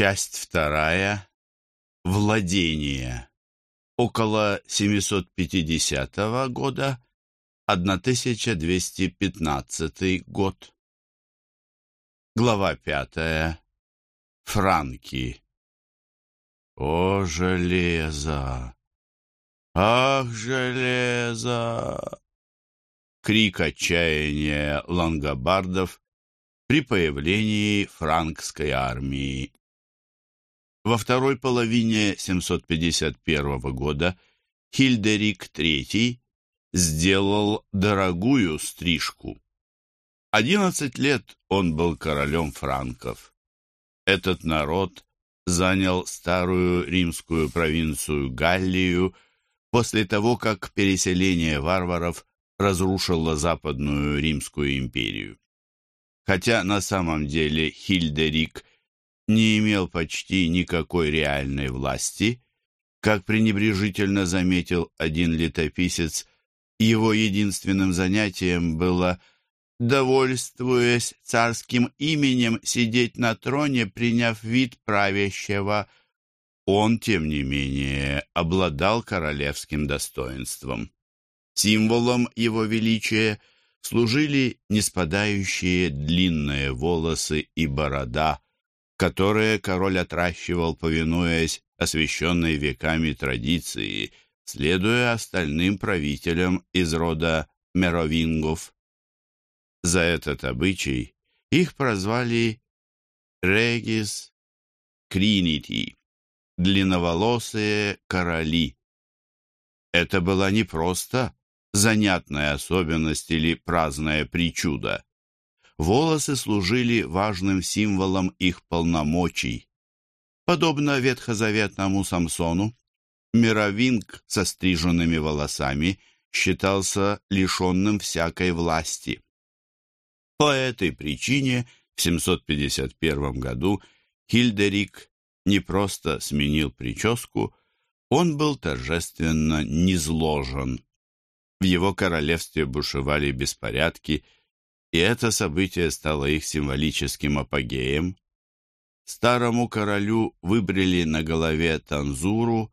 Часть вторая. Владение. Около 750 года, 1215 год. Глава пятая. Франки. О, железо! Ах, железо! Крик отчаяния лангобардов при появлении франкской армии. Во второй половине 751 года Хильдерик III сделал дорогую стрижку. Одиннадцать лет он был королем франков. Этот народ занял старую римскую провинцию Галлию после того, как переселение варваров разрушило Западную Римскую империю. Хотя на самом деле Хильдерик не имел почти никакой реальной власти, как пренебрежительно заметил один летописец, его единственным занятием было, довольствуясь царским именем, сидеть на троне, приняв вид правящего. Он, тем не менее, обладал королевским достоинством. Символом его величия служили неспадающие длинные волосы и борода, которые король отращивал, повинуясь освященной веками традиции, следуя остальным правителям из рода меровингов. За этот обычай их прозвали «регис кринити» — длинноволосые короли. Это была не просто занятная особенность или праздная причуда. Волосы служили важным символом их полномочий. Подобно ветхозаветному Самсону, Мировинг со стриженными волосами считался лишенным всякой власти. По этой причине в 751 году Хильдерик не просто сменил прическу, он был торжественно низложен. В его королевстве бушевали беспорядки – и это событие стало их символическим апогеем. Старому королю выбрили на голове танзуру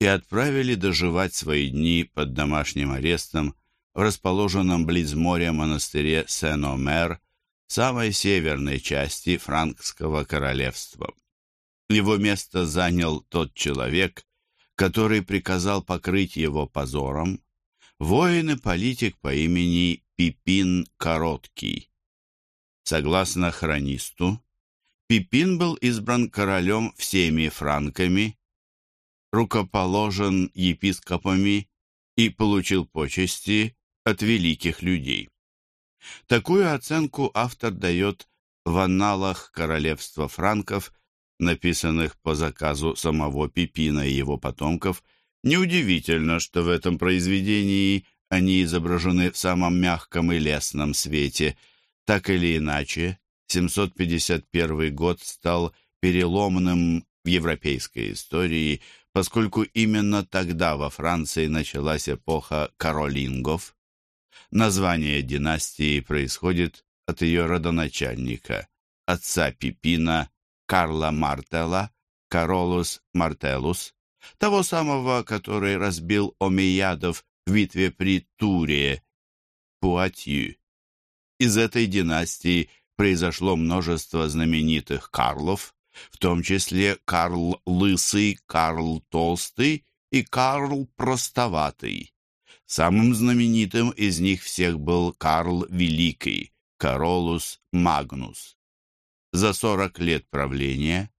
и отправили доживать свои дни под домашним арестом в расположенном близ моря монастыре Сен-Омер, самой северной части франкского королевства. Его место занял тот человек, который приказал покрыть его позором, воин и политик по имени Пипин Короткий. Согласно хронисту, Пипин был избран королем всеми франками, рукоположен епископами и получил почести от великих людей. Такую оценку автор дает в анналах королевства франков, написанных по заказу самого Пипина и его потомков. Неудивительно, что в этом произведении они изображены в самом мягком и лесном свете. Так или иначе, 751 год стал переломным в европейской истории, поскольку именно тогда во Франции началась эпоха каролингов. Название династии происходит от ее родоначальника, отца Пипина Карла Мартелла, Каролус Мартеллус, того самого, который разбил омейядов в битве при Туре, Пуатью. Из этой династии произошло множество знаменитых Карлов, в том числе Карл Лысый, Карл Толстый и Карл Простоватый. Самым знаменитым из них всех был Карл Великий, Каролус Магнус. За сорок лет правления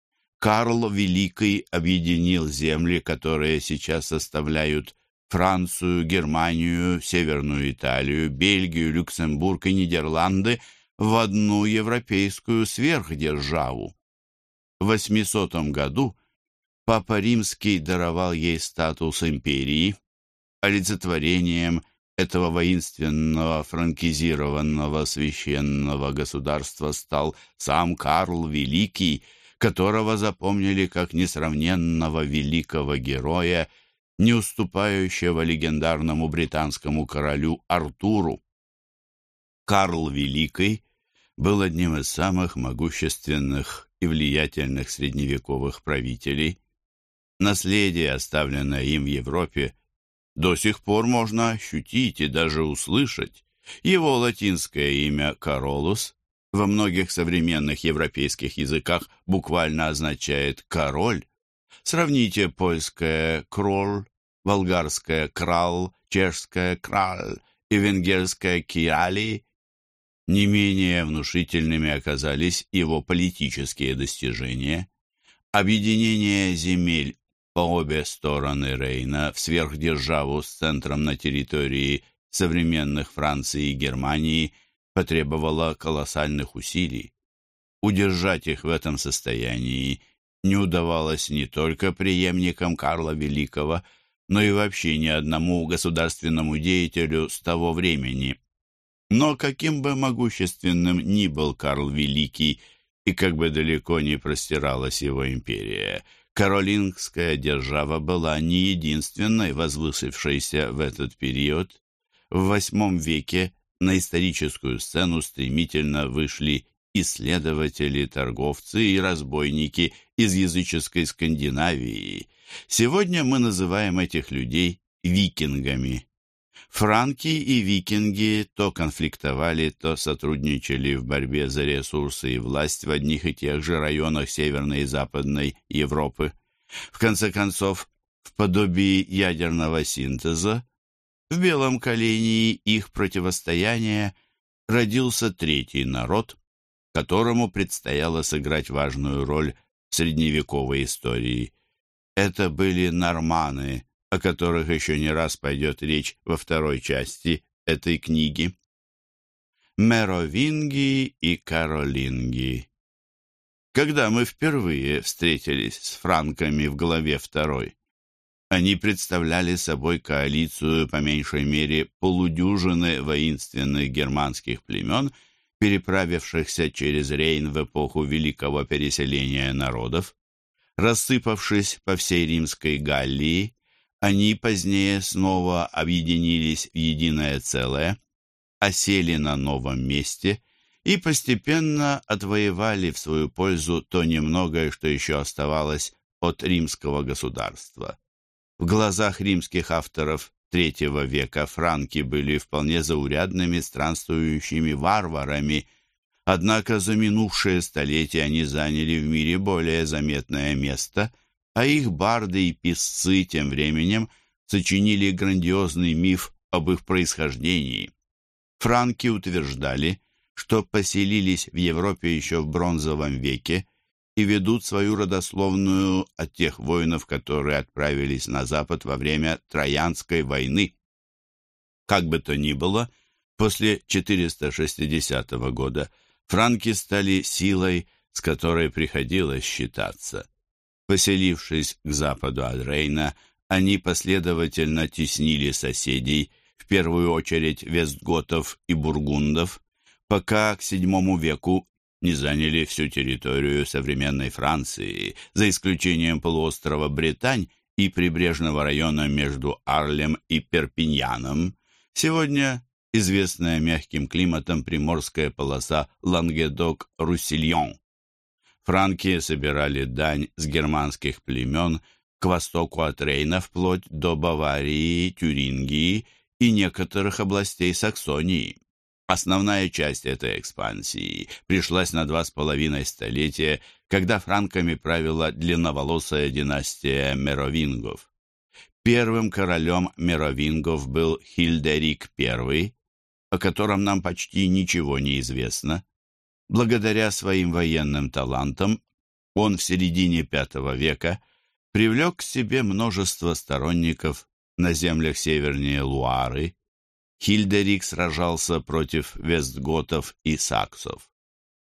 Карл Великий объединил земли, которые сейчас составляют Францию, Германию, Северную Италию, Бельгию, Люксембург и Нидерланды в одну европейскую сверхдержаву. В 800 году Папа Римский даровал ей статус империи, олицетворением этого воинственного франкизированного священного государства стал сам Карл Великий, которого запомнили как несравненного великого героя не уступающего легендарному британскому королю Артуру. Карл Великий был одним из самых могущественных и влиятельных средневековых правителей. Наследие, оставленное им в Европе, до сих пор можно ощутить и даже услышать. Его латинское имя Королус во многих современных европейских языках буквально означает «король». Сравните польское «кроль», болгарское «крал», чешское «краль» и венгерское «киали». Не менее внушительными оказались его политические достижения. Объединение земель по обе стороны Рейна в сверхдержаву с центром на территории современных Франции и Германии потребовало колоссальных усилий. Удержать их в этом состоянии не удавалось не только преемникам Карла Великого, но и вообще ни одному государственному деятелю с того времени. Но каким бы могущественным ни был Карл Великий, и как бы далеко не простиралась его империя, Каролингская держава была не единственной возвысившейся в этот период. В VIII веке на историческую сцену стремительно вышли исследователи, торговцы и разбойники из языческой Скандинавии. Сегодня мы называем этих людей викингами. Франки и викинги то конфликтовали, то сотрудничали в борьбе за ресурсы и власть в одних и тех же районах Северной и Западной Европы. В конце концов, в подобии ядерного синтеза, в белом колене их противостояния родился третий народ, которому предстояло сыграть важную роль в средневековой истории. Это были норманы, о которых еще не раз пойдет речь во второй части этой книги. Меровинги и Каролинги. Когда мы впервые встретились с франками в главе второй, они представляли собой коалицию, по меньшей мере, полудюжины воинственных германских племен, переправившихся через Рейн в эпоху великого переселения народов. Рассыпавшись по всей римской Галлии, они позднее снова объединились в единое целое, осели на новом месте и постепенно отвоевали в свою пользу то немногое, что еще оставалось от римского государства. В глазах римских авторов III века франки были вполне заурядными странствующими варварами, однако за минувшие столетия они заняли в мире более заметное место – а их барды и писцы тем временем сочинили грандиозный миф об их происхождении. Франки утверждали, что поселились в Европе еще в бронзовом веке и ведут свою родословную от тех воинов, которые отправились на запад во время Троянской войны. Как бы то ни было, после 460 года франки стали силой, с которой приходилось считаться. Поселившись к западу от Рейна, они последовательно теснили соседей, в первую очередь вестготов и бургундов, пока к VII веку не заняли всю территорию современной Франции, за исключением полуострова Британь и прибрежного района между Арлем и Перпиньяном. Сегодня известная мягким климатом приморская полоса Лангедок-Руссильон. Франки собирали дань с германских племен к востоку от Рейна вплоть до Баварии, Тюрингии и некоторых областей Саксонии. Основная часть этой экспансии пришлась на два с половиной столетия, когда франками правила длинноволосая династия Меровингов. Первым королем Меровингов был Хильдерик I, о котором нам почти ничего не известно. Благодаря своим военным талантам он в середине V века привлек к себе множество сторонников на землях севернее Луары. Хильдерик сражался против вестготов и саксов.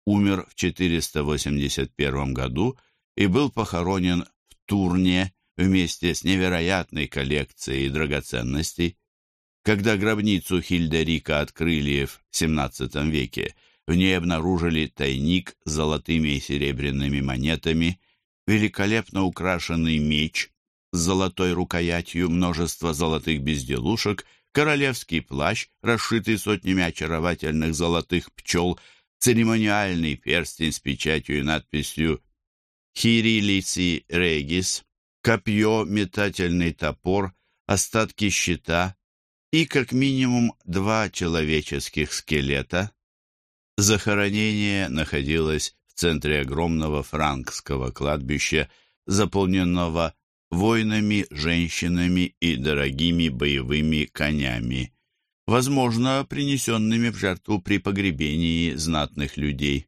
Умер в 481 году и был похоронен в Турне вместе с невероятной коллекцией драгоценностей. Когда гробницу Хильдерика открыли в XVII веке, в ней обнаружили тайник с золотыми и серебряными монетами, великолепно украшенный меч с золотой рукоятью, множество золотых безделушек, королевский плащ, расшитый сотнями очаровательных золотых пчел, церемониальный перстень с печатью и надписью хирилици регис, копье, метательный топор, остатки щита и как минимум два человеческих скелета. Захоронение находилось в центре огромного франкского кладбища, заполненного воинами, женщинами и дорогими боевыми конями, возможно, принесенными в жертву при погребении знатных людей.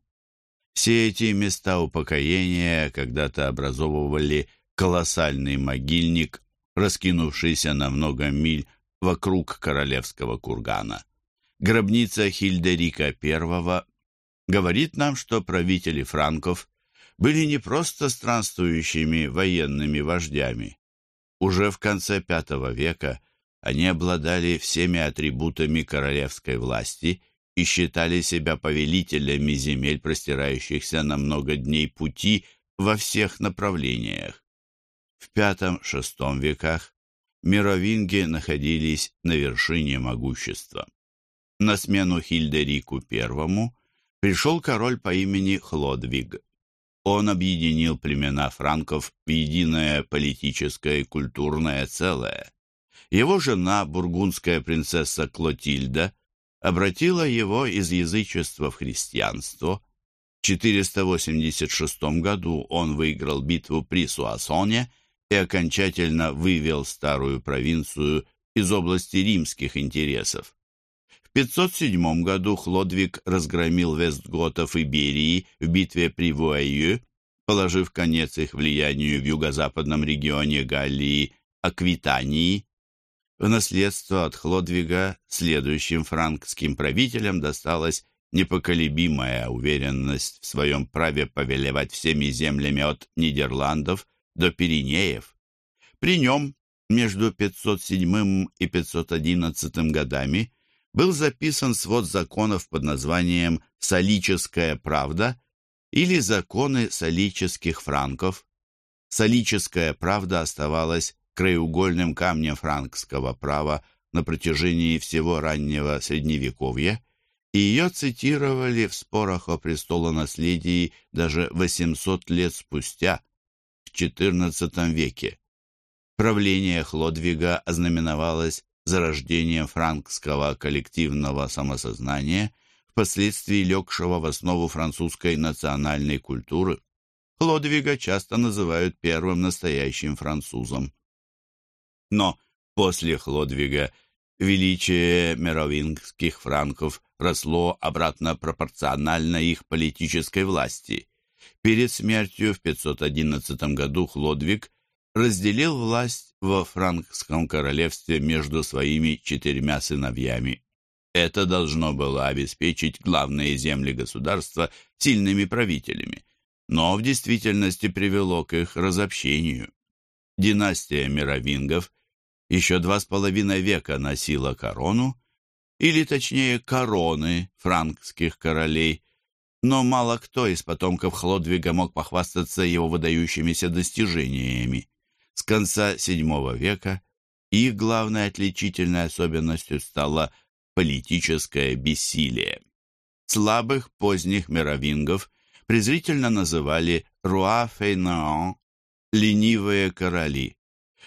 Все эти места упокоения когда-то образовывали колоссальный могильник, раскинувшийся на много миль вокруг королевского кургана. Гробница Хильдерика I говорит нам, что правители франков были не просто странствующими военными вождями. Уже в конце V века они обладали всеми атрибутами королевской власти и считали себя повелителями земель, простирающихся на много дней пути во всех направлениях. В V-VI веках мировинги находились на вершине могущества. На смену Хильдерику I пришел король по имени Хлодвиг. Он объединил племена франков в единое политическое и культурное целое. Его жена, бургундская принцесса Клотильда, обратила его из язычества в христианство. В 486 году он выиграл битву при Суассоне и окончательно вывел старую провинцию из области римских интересов. В 507 году Хлодвиг разгромил вестготов Иберии в битве при Вуайю, положив конец их влиянию в юго-западном регионе Галлии, Аквитании. В наследство от Хлодвига следующим франкским правителям досталась непоколебимая уверенность в своем праве повелевать всеми землями от Нидерландов до Пиренеев. При нем между 507 и 511 годами был записан свод законов под названием «Солическая правда» или «Законы солических франков». Солическая правда оставалась краеугольным камнем франкского права на протяжении всего раннего Средневековья, и ее цитировали в спорах о престолонаследии даже 800 лет спустя, в XIV веке. Правление Хлодвига ознаменовалось зарождением франкского коллективного самосознания, впоследствии легшего в основу французской национальной культуры. Хлодвига часто называют первым настоящим французом. Но после Хлодвига величие меровингских франков росло обратно пропорционально их политической власти. Перед смертью в 511 году Хлодвиг разделил власть во франкском королевстве между своими четырьмя сыновьями. Это должно было обеспечить главные земли государства сильными правителями, но в действительности привело к их разобщению. Династия мировингов еще два с половиной века носила корону, или точнее короны франкских королей, но мало кто из потомков Хлодвига мог похвастаться его выдающимися достижениями. С конца VII века их главной отличительной особенностью стало политическое бессилие. Слабых поздних мировингов презрительно называли «руа фейнаан» — «ленивые короли».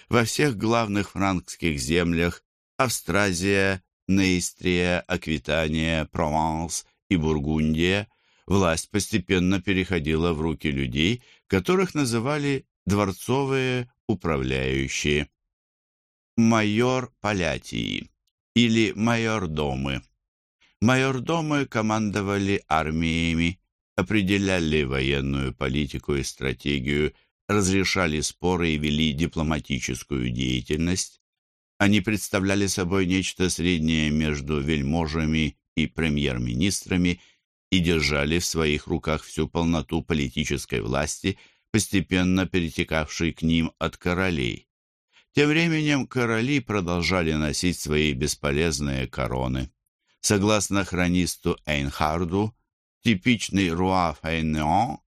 Во всех главных франкских землях Австразия, Нейстрия, Аквитания, Прованс и Бургундия власть постепенно переходила в руки людей, которых называли дворцовые управляющие. Майор Палятии или майордомы. Майордомы командовали армиями, определяли военную политику и стратегию, разрешали споры и вели дипломатическую деятельность. Они представляли собой нечто среднее между вельможами и премьер-министрами и держали в своих руках всю полноту политической власти – постепенно перетекавший к ним от королей. Тем временем короли продолжали носить свои бесполезные короны. Согласно хронисту Эйнхарду, типичный Руа Фейнеон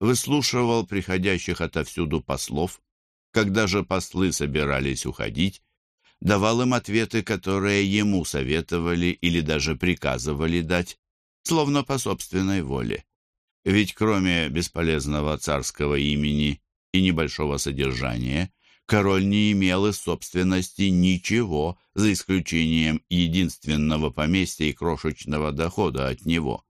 выслушивал приходящих отовсюду послов, когда же послы собирались уходить, давал им ответы, которые ему советовали или даже приказывали дать, словно по собственной воле. Ведь кроме бесполезного царского имени и небольшого содержания, король не имел из собственности ничего, за исключением единственного поместья и крошечного дохода от него.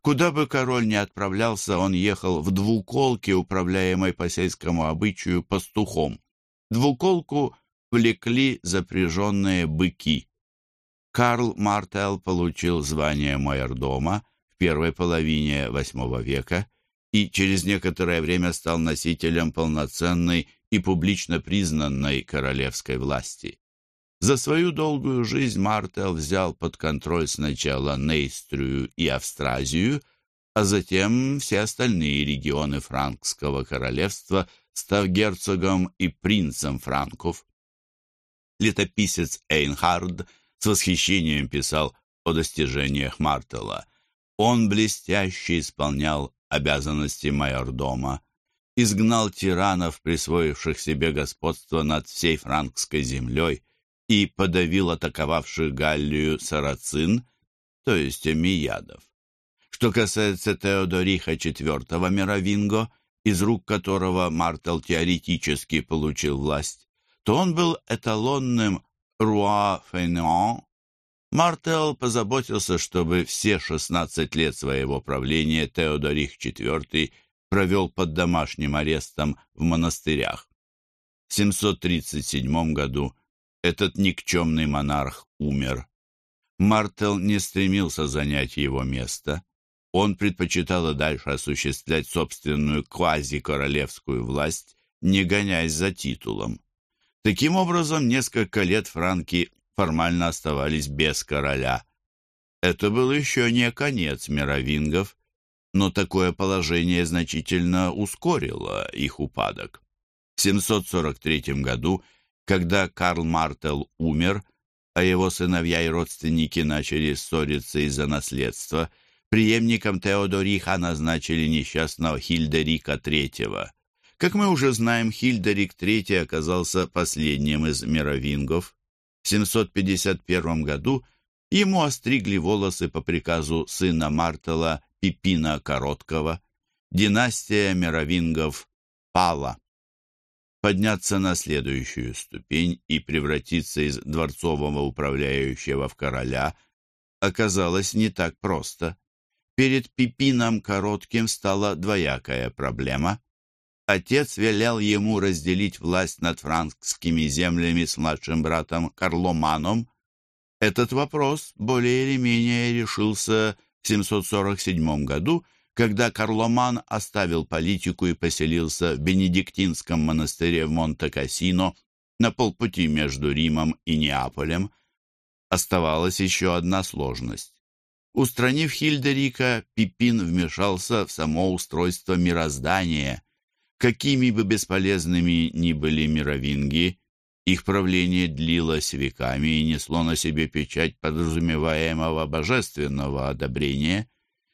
Куда бы король ни отправлялся, он ехал в двуколке, управляемой по сельскому обычаю пастухом. Двуколку влекли запряженные быки. Карл Мартел получил звание майордома первой половине VIII века и через некоторое время стал носителем полноценной и публично признанной королевской власти. За свою долгую жизнь Мартел взял под контроль сначала Нейстрию и Австразию, а затем все остальные регионы Франкского королевства, став герцогом и принцем франков. Летописец Эйнхард с восхищением писал о достижениях Мартела. Он блестяще исполнял обязанности майордома, изгнал тиранов, присвоивших себе господство над всей франкской землей, и подавил атаковавших Галлию сарацин, то есть амиядов. Что касается Теодориха IV Мировинго, из рук которого Мартел теоретически получил власть, то он был эталонным руа фейнуан. Мартел позаботился, чтобы все 16 лет своего правления Теодорих IV провел под домашним арестом в монастырях. В 737 году этот никчемный монарх умер. Мартел не стремился занять его место. Он предпочитал и дальше осуществлять собственную квази-королевскую власть, не гоняясь за титулом. Таким образом, несколько лет франки формально оставались без короля. Это был еще не конец мировингов, но такое положение значительно ускорило их упадок. В 743 году, когда Карл Мартел умер, а его сыновья и родственники начали ссориться из-за наследства, преемником Теодориха назначили несчастного Хильдерика III. Как мы уже знаем, Хильдерик III оказался последним из мировингов. В 751 году ему остригли волосы по приказу сына Мартела Пипина Короткого, династия мировингов пала. Подняться на следующую ступень и превратиться из дворцового управляющего в короля оказалось не так просто. Перед Пипином Коротким стала двоякая проблема. Отец велел ему разделить власть над франкскими землями с младшим братом Карломаном. Этот вопрос более или менее решился в 747 году, когда Карломан оставил политику и поселился в Бенедиктинском монастыре в Монте-Кассино на полпути между Римом и Неаполем, оставалась еще одна сложность. Устранив Хильдерика, Пипин вмешался в само устройство мироздания. Какими бы бесполезными ни были мировинги, их правление длилось веками и несло на себе печать подразумеваемого божественного одобрения.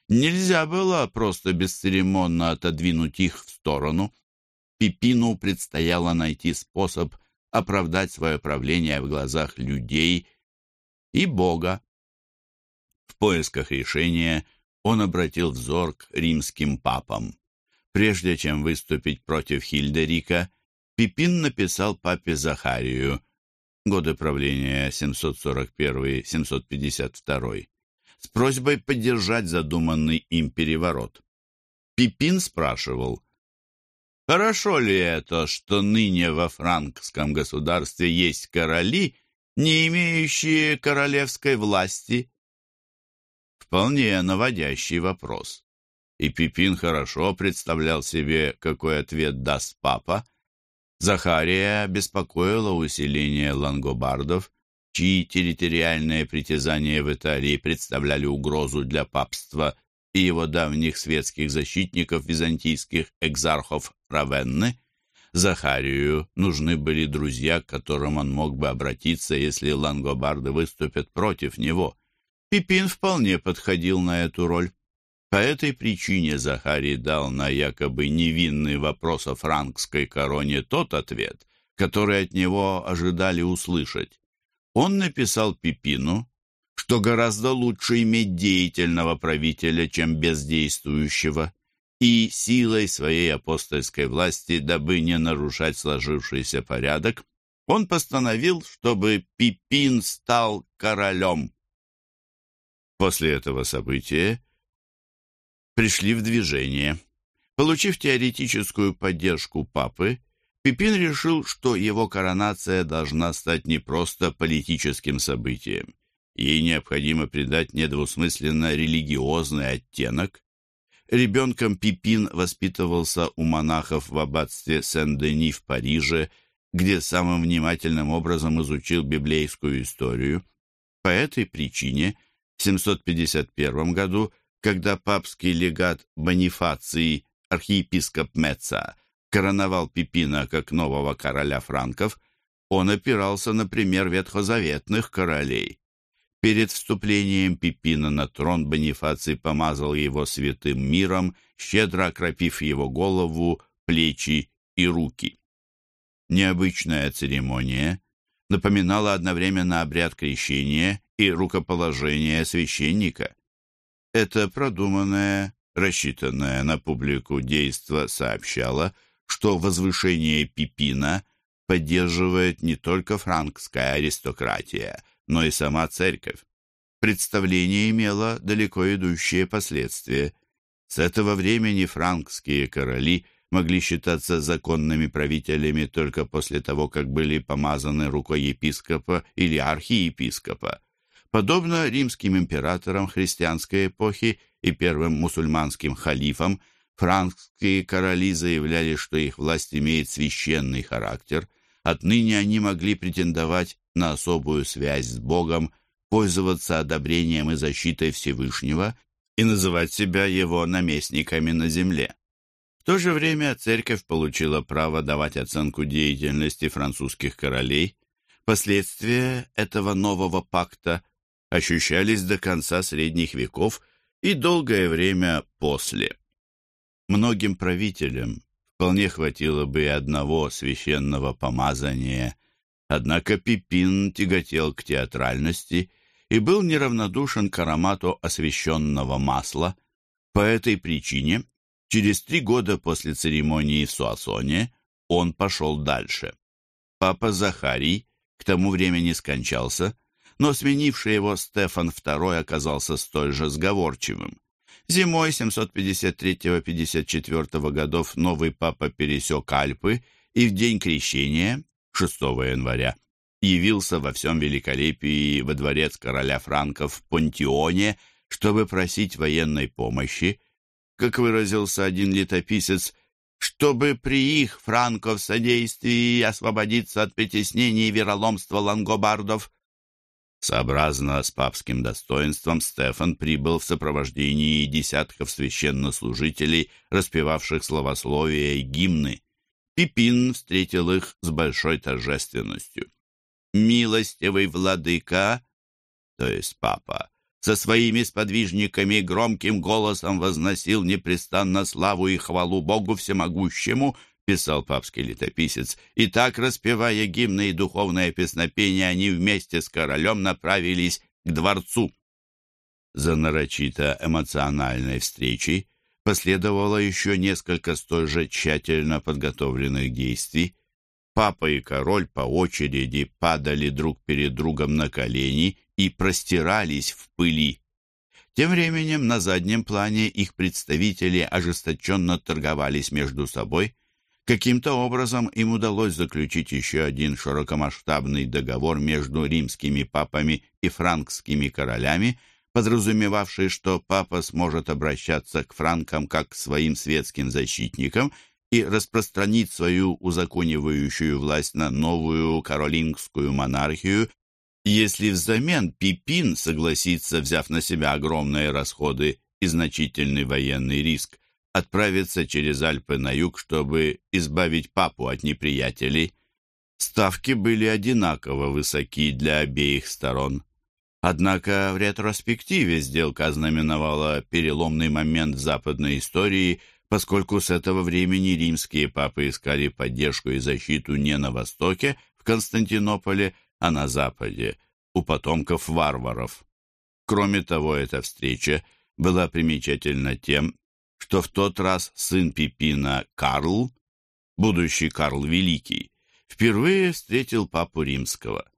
Нельзя было просто бесцеремонно отодвинуть их в сторону. Пипину предстояло найти способ оправдать свое правление в глазах людей и Бога. В поисках решения он обратил взор к римским папам. Прежде чем выступить против Хильдерика, Пипин написал папе Захарию, годы правления 741-752, с просьбой поддержать задуманный им переворот. Пипин спрашивал, «Хорошо ли это, что ныне во франкском государстве есть короли, не имеющие королевской власти?» Вполне наводящий вопрос. И Пипин хорошо представлял себе, какой ответ даст папа, Захария беспокоило усиление лангобардов, чьи территориальные притязания в Италии представляли угрозу для папства и его давних светских защитников византийских экзархов Равенны, Захарию нужны были друзья, к которым он мог бы обратиться, если лангобарды выступят против него. Пипин вполне подходил на эту роль. По этой причине Захарий дал на якобы невинный вопрос о франкской короне тот ответ, который от него ожидали услышать. Он написал Пипину, что гораздо лучше иметь деятельного правителя, чем бездействующего. и силой своей апостольской власти, дабы не нарушать сложившийся порядок, он постановил, чтобы Пипин стал королем. После этого события пришли в движение. Получив теоретическую поддержку папы, Пипин решил, что его коронация должна стать не просто политическим событием. Ей необходимо придать недвусмысленно религиозный оттенок. Ребенком Пипин воспитывался у монахов в аббатстве Сен-Дени в Париже, где самым внимательным образом изучил библейскую историю. По этой причине в 751 году, когда папский легат Бонифаций, архиепископ Меца, короновал Пипина как нового короля франков, он опирался на пример ветхозаветных королей. Перед вступлением Пипина на трон Бонифаций помазал его святым миром, щедро окропив его голову, плечи и руки. Необычная церемония напоминала одновременно обряд крещения и рукоположения священника. Это продуманное, рассчитанное на публику действо сообщало, что возвышение Пипина поддерживает не только франкская аристократия, но и сама церковь. Представление имело далеко идущие последствия. С этого времени франкские короли могли считаться законными правителями только после того, как были помазаны рукой епископа или архиепископа. Подобно римским императорам христианской эпохи и первым мусульманским халифам, франкские короли заявляли, что их власть имеет священный характер. Отныне они могли претендовать на особую связь с Богом, пользоваться одобрением и защитой Всевышнего и называть себя его наместниками на земле. В то же время церковь получила право давать оценку деятельности французских королей. Последствия этого нового пакта ощущались до конца средних веков и долгое время после. Многим правителям вполне хватило бы и одного священного помазания – Однако Пипин тяготел к театральности и был неравнодушен к аромату освященного масла. По этой причине, через три года после церемонии в Суассоне, он пошел дальше. Папа Захарий к тому времени скончался, но сменивший его Стефан II оказался столь же сговорчивым. Зимой 753-54 годов новый папа пересек Альпы и в день крещения 6 января, явился во всем великолепии во дворец короля франков в Понтионе, чтобы просить военной помощи, как выразился один летописец, чтобы при их франков содействии освободиться от притеснений и вероломства лангобардов. Сообразно с папским достоинством Стефан прибыл в сопровождении десятков священнослужителей, распевавших словословия и гимны. Пипин встретил их с большой торжественностью. «Милостивый владыка, то есть папа, со своими сподвижниками громким голосом возносил непрестанно славу и хвалу Богу Всемогущему, писал папский летописец, и так, распевая гимны и духовное песнопение, они вместе с королем направились к дворцу. За нарочито эмоциональной встречей Последовало еще несколько столь же тщательно подготовленных действий. Папа и король по очереди падали друг перед другом на колени и простирались в пыли. Тем временем на заднем плане их представители ожесточенно торговались между собой. Каким-то образом им удалось заключить еще один широкомасштабный договор между римскими папами и франкскими королями, подразумевавший, что папа сможет обращаться к франкам как к своим светским защитникам и распространить свою узаконивающую власть на новую каролингскую монархию, если взамен Пипин согласится, взяв на себя огромные расходы и значительный военный риск, отправиться через Альпы на юг, чтобы избавить папу от неприятелей. Ставки были одинаково высоки для обеих сторон. Однако в ретроспективе сделка ознаменовала переломный момент в западной истории, поскольку с этого времени римские папы искали поддержку и защиту не на востоке, в Константинополе, а на западе, у потомков варваров. Кроме того, эта встреча была примечательна тем, что в тот раз сын Пипина Карл, будущий Карл Великий, впервые встретил папу римского.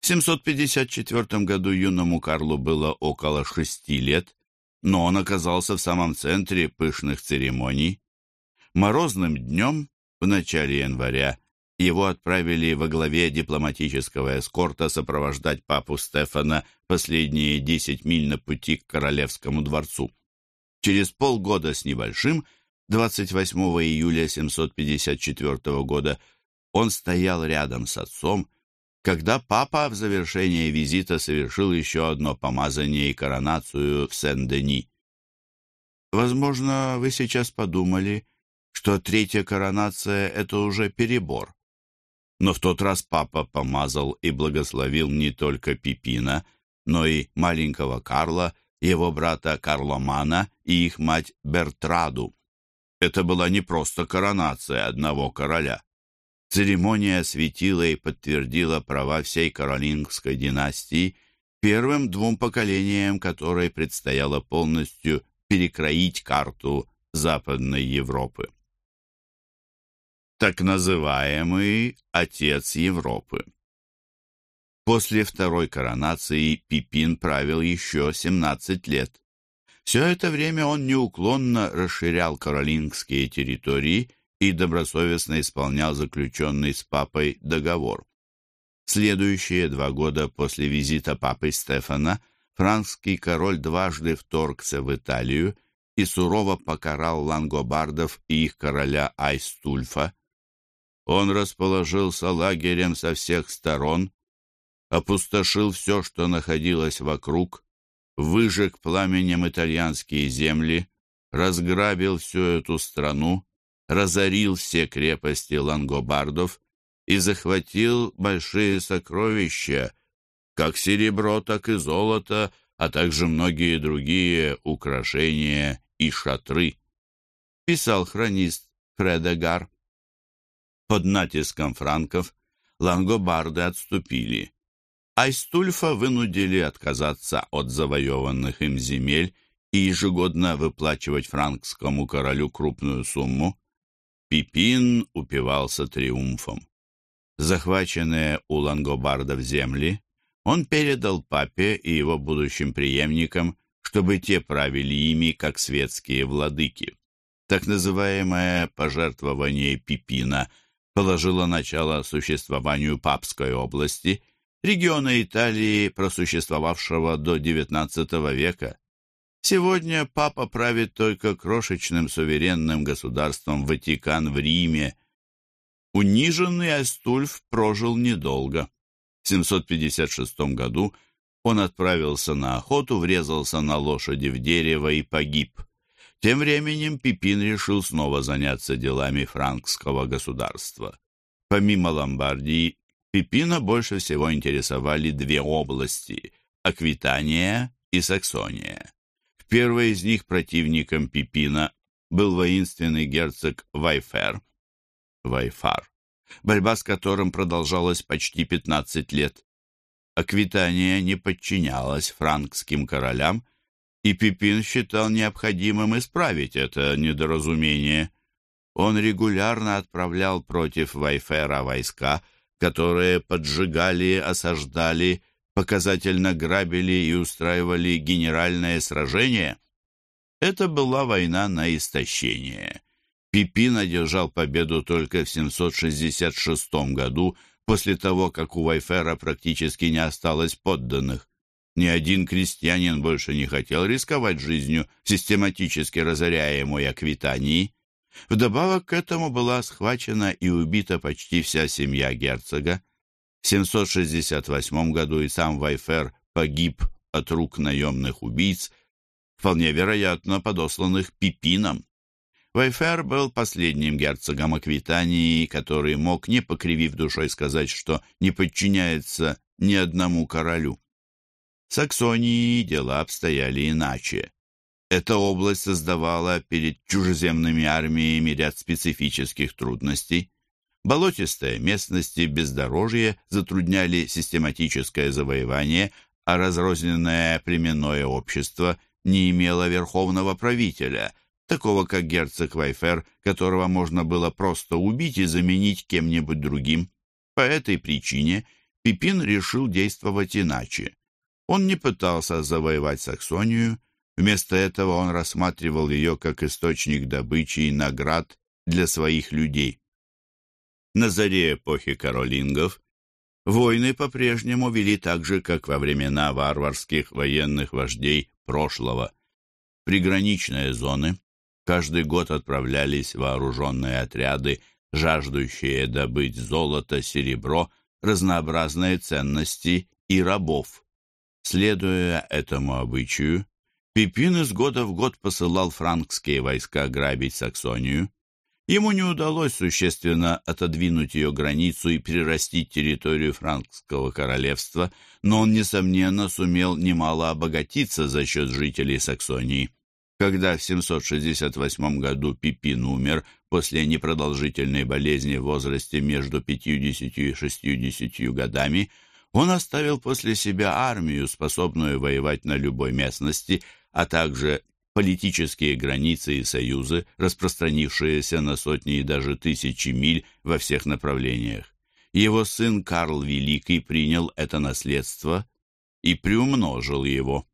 В 754 году юному Карлу было около шести лет, но он оказался в самом центре пышных церемоний. Морозным днем, в начале января, его отправили во главе дипломатического эскорта сопровождать папу Стефана последние десять миль на пути к королевскому дворцу. Через полгода с небольшим, 28 июля 754 года, он стоял рядом с отцом, когда папа в завершение визита совершил еще одно помазание и коронацию в Сен-Дени. Возможно, вы сейчас подумали, что третья коронация — это уже перебор. Но в тот раз папа помазал и благословил не только Пипина, но и маленького Карла его брата Карломана и их мать Бертраду. Это была не просто коронация одного короля. Церемония осветила и подтвердила права всей каролингской династии, первым двум поколениям которой предстояло полностью перекроить карту Западной Европы. Так называемый «Отец Европы». После второй коронации Пипин правил еще 17 лет. Все это время он неуклонно расширял каролингские территории и добросовестно исполнял заключенный с папой договор. Следующие два года после визита папы Стефана франкский король дважды вторгся в Италию и сурово покарал лангобардов и их короля Айстульфа. Он расположился лагерем со всех сторон, опустошил все, что находилось вокруг, выжег пламенем итальянские земли, разграбил всю эту страну, разорил все крепости лангобардов и захватил большие сокровища, как серебро, так и золото, а также многие другие украшения и шатры, писал хронист Фредегар. Под натиском франков лангобарды отступили. Айстульфа вынудили отказаться от завоеванных им земель и ежегодно выплачивать франкскому королю крупную сумму. Пипин упивался триумфом. Захваченные у лангобардов земли он передал папе и его будущим преемникам, чтобы те правили ими, как светские владыки. Так называемое пожертвование Пипина положило начало существованию папской области – региона Италии, просуществовавшего до XIX века. Сегодня папа правит только крошечным суверенным государством Ватикан в Риме. Униженный Астульф прожил недолго. В 756 году он отправился на охоту, врезался на лошади в дерево и погиб. Тем временем Пипин решил снова заняться делами франкского государства. Помимо Ломбардии, Пипина больше всего интересовали две области – Аквитания и Саксония. В первой из них противником Пипина был воинственный герцог Вайфер, Вайфар, борьба с которым продолжалась почти 15 лет. Аквитания не подчинялась франкским королям, и Пипин считал необходимым исправить это недоразумение. Он регулярно отправлял против Вайфера войска – которые поджигали, осаждали, показательно грабили и устраивали генеральное сражение. Это была война на истощение. Пипин одержал победу только в 766 году, после того, как у Вайфера практически не осталось подданных. Ни один крестьянин больше не хотел рисковать жизнью систематически разоряемой Аквитании. Вдобавок к этому была схвачена и убита почти вся семья герцога. В 768 году и сам Вайфер погиб от рук наемных убийц, вполне вероятно подосланных Пипином. Вайфер был последним герцогом Аквитании, который мог, не покривив душой, сказать, что не подчиняется ни одному королю. В Саксонии дела обстояли иначе. Эта область создавала перед чужеземными армиями ряд специфических трудностей. Болотистая местность и бездорожье затрудняли систематическое завоевание, а разрозненное племенное общество не имело верховного правителя, такого как герцог Вайфер, которого можно было просто убить и заменить кем-нибудь другим. По этой причине Пипин решил действовать иначе. Он не пытался завоевать Саксонию, вместо этого он рассматривал ее как источник добычи и наград для своих людей. На заре эпохи каролингов войны по-прежнему вели так же, как во времена варварских военных вождей прошлого. Приграничные зоны каждый год отправлялись вооруженные отряды, жаждущие добыть золото, серебро, разнообразные ценности и рабов. Следуя этому обычаю, Пипин из года в год посылал франкские войска грабить Саксонию. Ему не удалось существенно отодвинуть ее границу и прирастить территорию франкского королевства, но он, несомненно, сумел немало обогатиться за счет жителей Саксонии. Когда в 768 году Пипин умер после непродолжительной болезни в возрасте между 50 и 60 годами, он оставил после себя армию, способную воевать на любой местности, а также политические границы и союзы, распространившиеся на сотни и даже тысячи миль во всех направлениях. Его сын Карл Великий принял это наследство и приумножил его.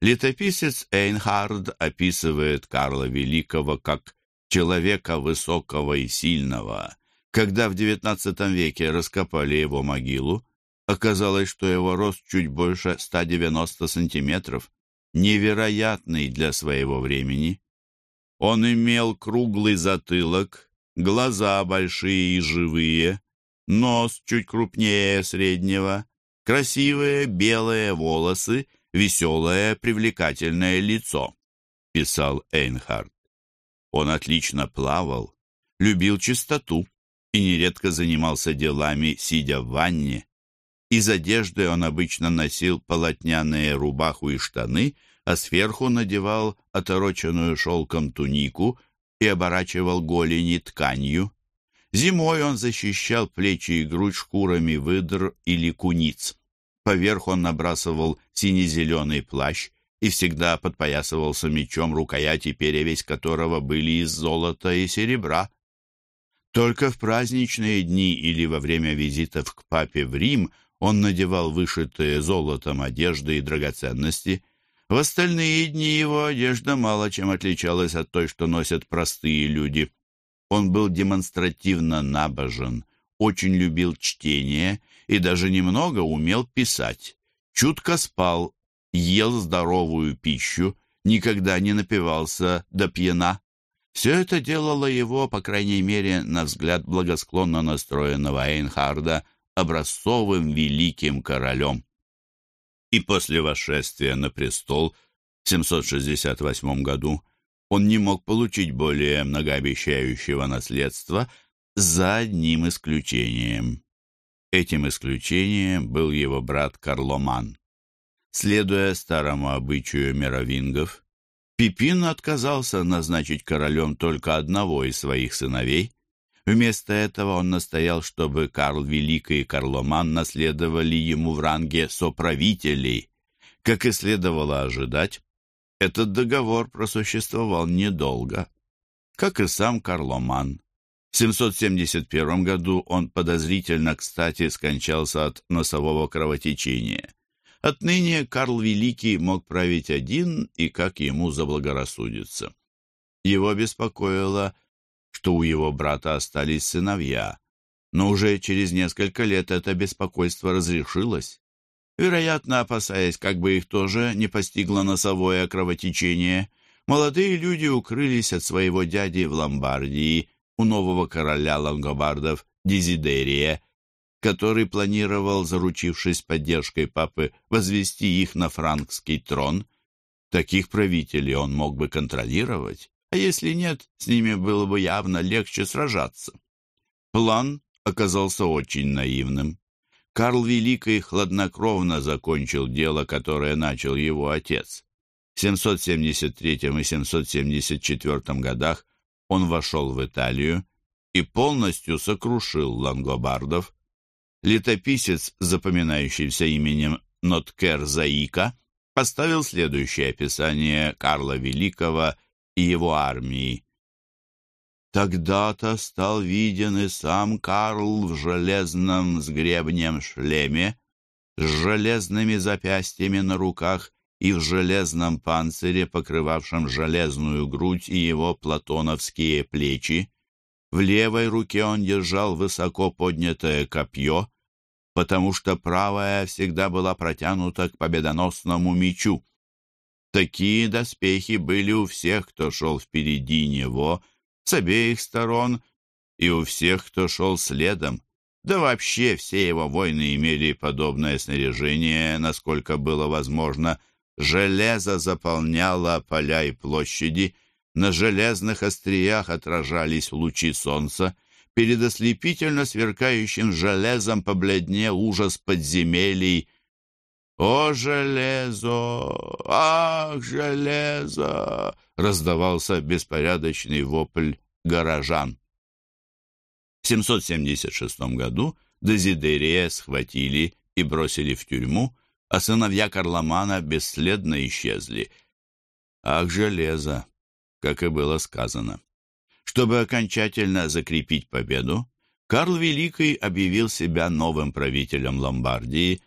Летописец Эйнхард описывает Карла Великого как человека высокого и сильного. Когда в XIX веке раскопали его могилу, Оказалось, что его рост чуть больше 190 сантиметров, невероятный для своего времени. Он имел круглый затылок, глаза большие и живые, нос чуть крупнее среднего, красивые белые волосы, веселое привлекательное лицо, писал Эйнхард. Он отлично плавал, любил чистоту и нередко занимался делами, сидя в ванне. Из одежды он обычно носил полотняные рубаху и штаны, а сверху надевал отороченную шелком тунику и оборачивал голени тканью. Зимой он защищал плечи и грудь шкурами выдр или куниц. Поверх он набрасывал сине-зеленый плащ и всегда подпоясывался мечом, рукояти перевесь которого были из золота и серебра. Только в праздничные дни или во время визитов к папе в Рим он надевал вышитые золотом одежды и драгоценности. В остальные дни его одежда мало чем отличалась от той, что носят простые люди. Он был демонстративно набожен, очень любил чтение и даже немного умел писать. Чутко спал, ел здоровую пищу, никогда не напивался до пьяна. Все это делало его, по крайней мере, на взгляд благосклонно настроенного Эйнхарда, образцовым великим королем. И после восшествия на престол в 768 году он не мог получить более многообещающего наследства за одним исключением. Этим исключением был его брат Карломан. Следуя старому обычаю мировингов, Пипин отказался назначить королем только одного из своих сыновей, Вместо этого он настоял, чтобы Карл Великий и Карломан наследовали ему в ранге соправителей. Как и следовало ожидать, этот договор просуществовал недолго. Как и сам Карломан. В 771 году он подозрительно, кстати, скончался от носового кровотечения. Отныне Карл Великий мог править один и как ему заблагорассудится. Его беспокоило что у его брата остались сыновья, но уже через несколько лет это беспокойство разрешилось. Вероятно, опасаясь, как бы их тоже не постигло носовое кровотечение, молодые люди укрылись от своего дяди в Ломбардии у нового короля лангобардов Дезидерия, который планировал, заручившись поддержкой папы, возвести их на франкский трон. Таких правителей он мог бы контролировать а если нет, с ними было бы явно легче сражаться. План оказался очень наивным. Карл Великий хладнокровно закончил дело, которое начал его отец. В 773 и 774 годах он вошел в Италию и полностью сокрушил лангобардов. Летописец, запоминающийся именем Ноткер Заика, поставил следующее описание Карла Великого и его армии. Тогда-то стал виден и сам Карл в железном с гребнем шлеме, с железными запястьями на руках и в железном панцире, покрывавшем железную грудь и его платоновские плечи. В левой руке он держал высоко поднятое копье, потому что правая всегда была протянута к победоносному мечу. Такие доспехи были у всех, кто шел впереди него, с обеих сторон, и у всех, кто шел следом. Да вообще все его воины имели подобное снаряжение, насколько было возможно. Железо заполняло поля и площади — на железных остриях отражались лучи солнца. Перед ослепительно сверкающим железом побледнел ужас подземелий. «О, железо! Ах, железо!» — раздавался беспорядочный вопль горожан. В 776 году Дезидерия схватили и бросили в тюрьму, а сыновья Карломана бесследно исчезли. Ах, железо! как и было сказано. Чтобы окончательно закрепить победу, Карл Великий объявил себя новым правителем Ломбардии.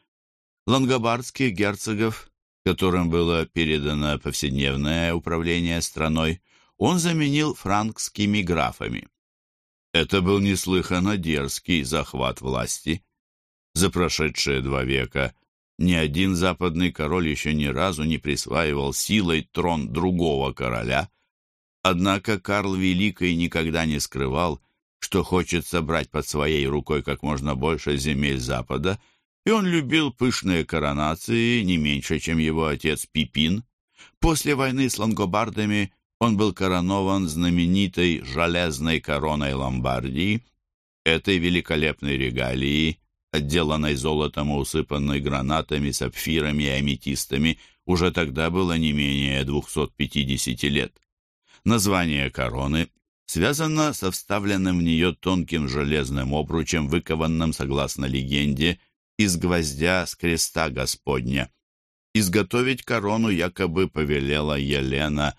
Лангобардских герцогов, которым было передано повседневное управление страной, он заменил франкскими графами. Это был неслыханно дерзкий захват власти. За прошедшие два века ни один западный король еще ни разу не присваивал силой трон другого короля – Однако Карл Великий никогда не скрывал, что хочет собрать под своей рукой как можно больше земель Запада, и он любил пышные коронации не меньше, чем его отец Пипин. После войны с лангобардами он был коронован знаменитой железной короной Ломбардии. Этой великолепной регалии, отделанной золотом и усыпанной гранатами, сапфирами и аметистами, уже тогда было не менее 250 лет. Название короны связано со вставленным в нее тонким железным обручем, выкованным, согласно легенде, из гвоздя с креста Господня. Изготовить корону якобы повелела Елена,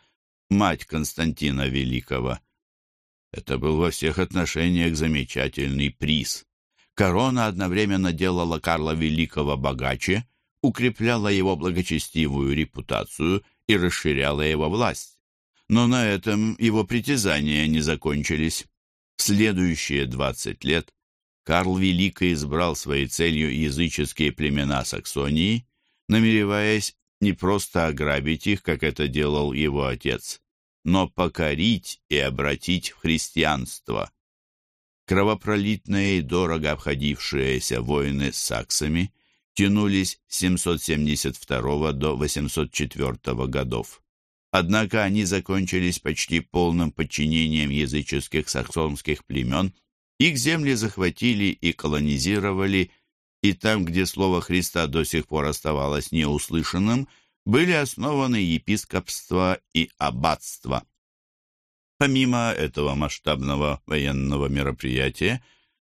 мать Константина Великого. Это был во всех отношениях замечательный приз. Корона одновременно делала Карла Великого богаче, укрепляла его благочестивую репутацию и расширяла его власть. Но на этом его притязания не закончились. В следующие двадцать лет Карл Великий избрал своей целью языческие племена Саксонии, намереваясь не просто ограбить их, как это делал его отец, но покорить и обратить в христианство. Кровопролитные и дорого обходившиеся войны с саксами тянулись с 772 до 804 годов. Однако они закончились почти полным подчинением языческих саксонских племен. Их земли захватили и колонизировали, и там, где слово Христа до сих пор оставалось неуслышанным, были основаны епископство и аббатство. Помимо этого масштабного военного мероприятия,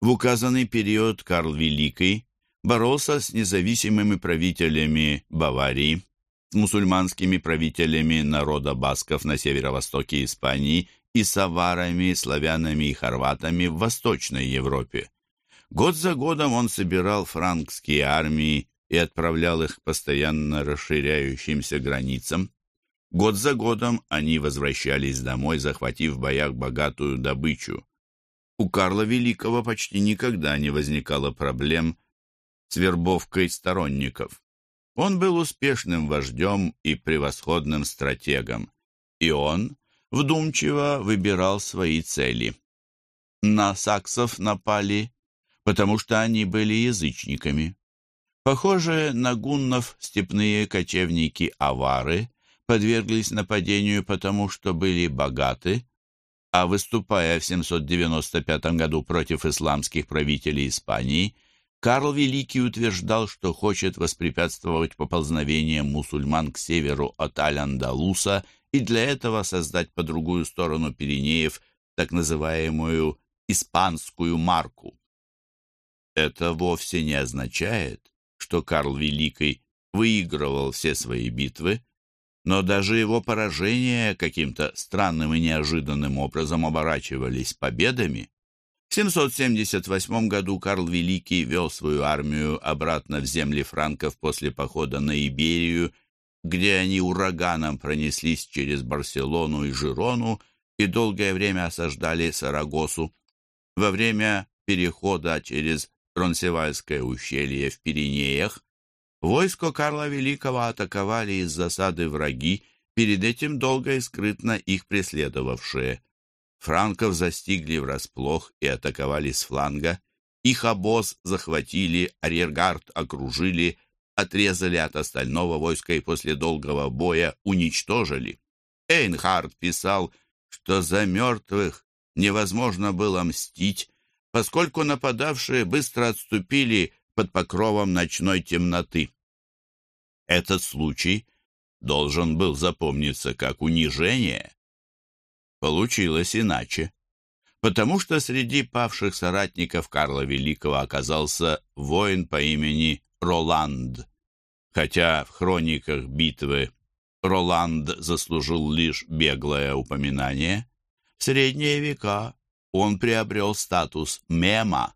в указанный период Карл Великий боролся с независимыми правителями Баварии, с мусульманскими правителями народа басков на северо-востоке Испании и с аварами, славянами и хорватами в Восточной Европе. Год за годом он собирал франкские армии и отправлял их к постоянно расширяющимся границам. Год за годом они возвращались домой, захватив в боях богатую добычу. У Карла Великого почти никогда не возникало проблем с вербовкой сторонников. Он был успешным вождем и превосходным стратегом, и он вдумчиво выбирал свои цели. На саксов напали, потому что они были язычниками. Похожие на гуннов степные кочевники-авары подверглись нападению потому, что были богаты, а выступая в 795 году против исламских правителей Испании, Карл Великий утверждал, что хочет воспрепятствовать поползновениям мусульман к северу от Аль-Андалуса и для этого создать по другую сторону Пиренеев так называемую «испанскую марку». Это вовсе не означает, что Карл Великий выигрывал все свои битвы. но даже его поражения каким-то странным и неожиданным образом оборачивались победами. В 778 году Карл Великий вел свою армию обратно в земли франков после похода на Иберию, где они ураганом пронеслись через Барселону и Жирону и долгое время осаждали Сарагосу. Во время перехода через Ронсевальское ущелье в Пиренеях войско Карла Великого атаковали из засады враги, перед этим долго и скрытно их преследовавшие. Франков застигли врасплох и атаковали с фланга. Их обоз захватили, арьергард окружили, отрезали от остального войска и после долгого боя уничтожили. Эйнхард писал, что за мертвых невозможно было мстить, поскольку нападавшие быстро отступили под покровом ночной темноты. Этот случай должен был запомниться как унижение. Получилось иначе, потому что среди павших соратников Карла Великого оказался воин по имени Роланд. Хотя в хрониках битвы Роланд заслужил лишь беглое упоминание, в средние века он приобрел статус мема.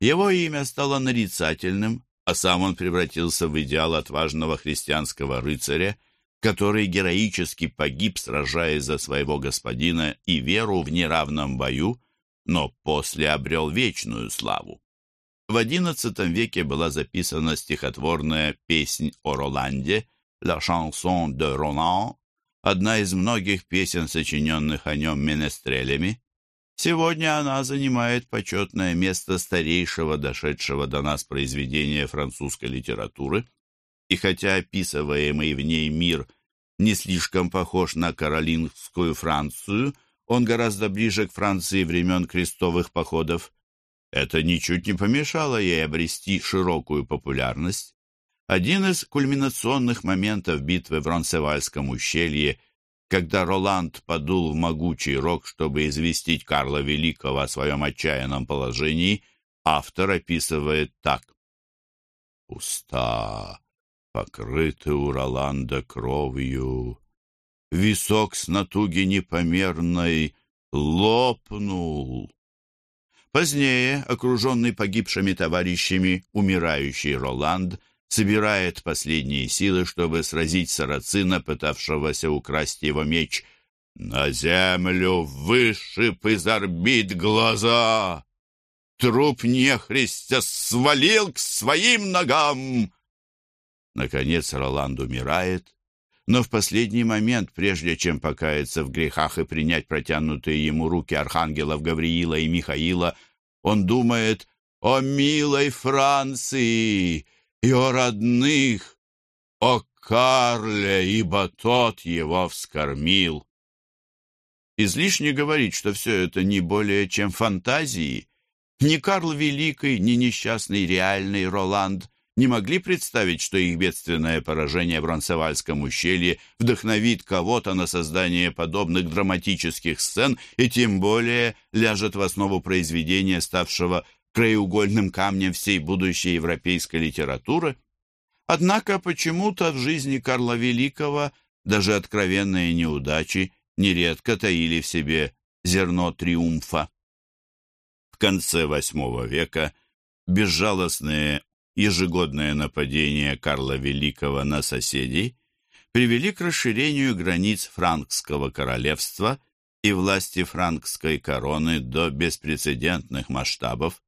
Его имя стало нарицательным, а сам он превратился в идеал отважного христианского рыцаря, который героически погиб, сражаясь за своего господина и веру в неравном бою, но после обрел вечную славу. В XI веке была записана стихотворная песнь о Роланде «La chanson de Roland», одна из многих песен, сочиненных о нем менестрелями. Сегодня она занимает почетное место старейшего, дошедшего до нас произведения французской литературы, и хотя описываемый в ней мир не слишком похож на каролингскую Францию, он гораздо ближе к Франции времен крестовых походов. Это ничуть не помешало ей обрести широкую популярность. Один из кульминационных моментов битвы в Ронсевальском ущелье – когда Роланд подул в могучий рог, чтобы известить Карла Великого о своем отчаянном положении, автор описывает так. Уста покрыты у Роланда кровью, висок с натуги непомерной лопнул. Позднее, окруженный погибшими товарищами, умирающий Роланд — собирает последние силы, чтобы сразить сарацина, пытавшегося украсть его меч. На землю вышиб из орбит глаза. Труп нехристя свалил к своим ногам. Наконец Роланд умирает, но в последний момент, прежде чем покаяться в грехах и принять протянутые ему руки архангелов Гавриила и Михаила, он думает о милой Франции, и о родных, о Карле, ибо тот его вскормил. Излишне говорить, что все это не более чем фантазии. Ни Карл Великий, ни несчастный реальный Роланд не могли представить, что их бедственное поражение в Ронсевальском ущелье вдохновит кого-то на создание подобных драматических сцен и тем более ляжет в основу произведения, ставшего краеугольным камнем всей будущей европейской литературы. Однако почему-то в жизни Карла Великого даже откровенные неудачи нередко таили в себе зерно триумфа. В конце VIII века безжалостные ежегодные нападения Карла Великого на соседей привели к расширению границ франкского королевства и власти франкской короны до беспрецедентных масштабов,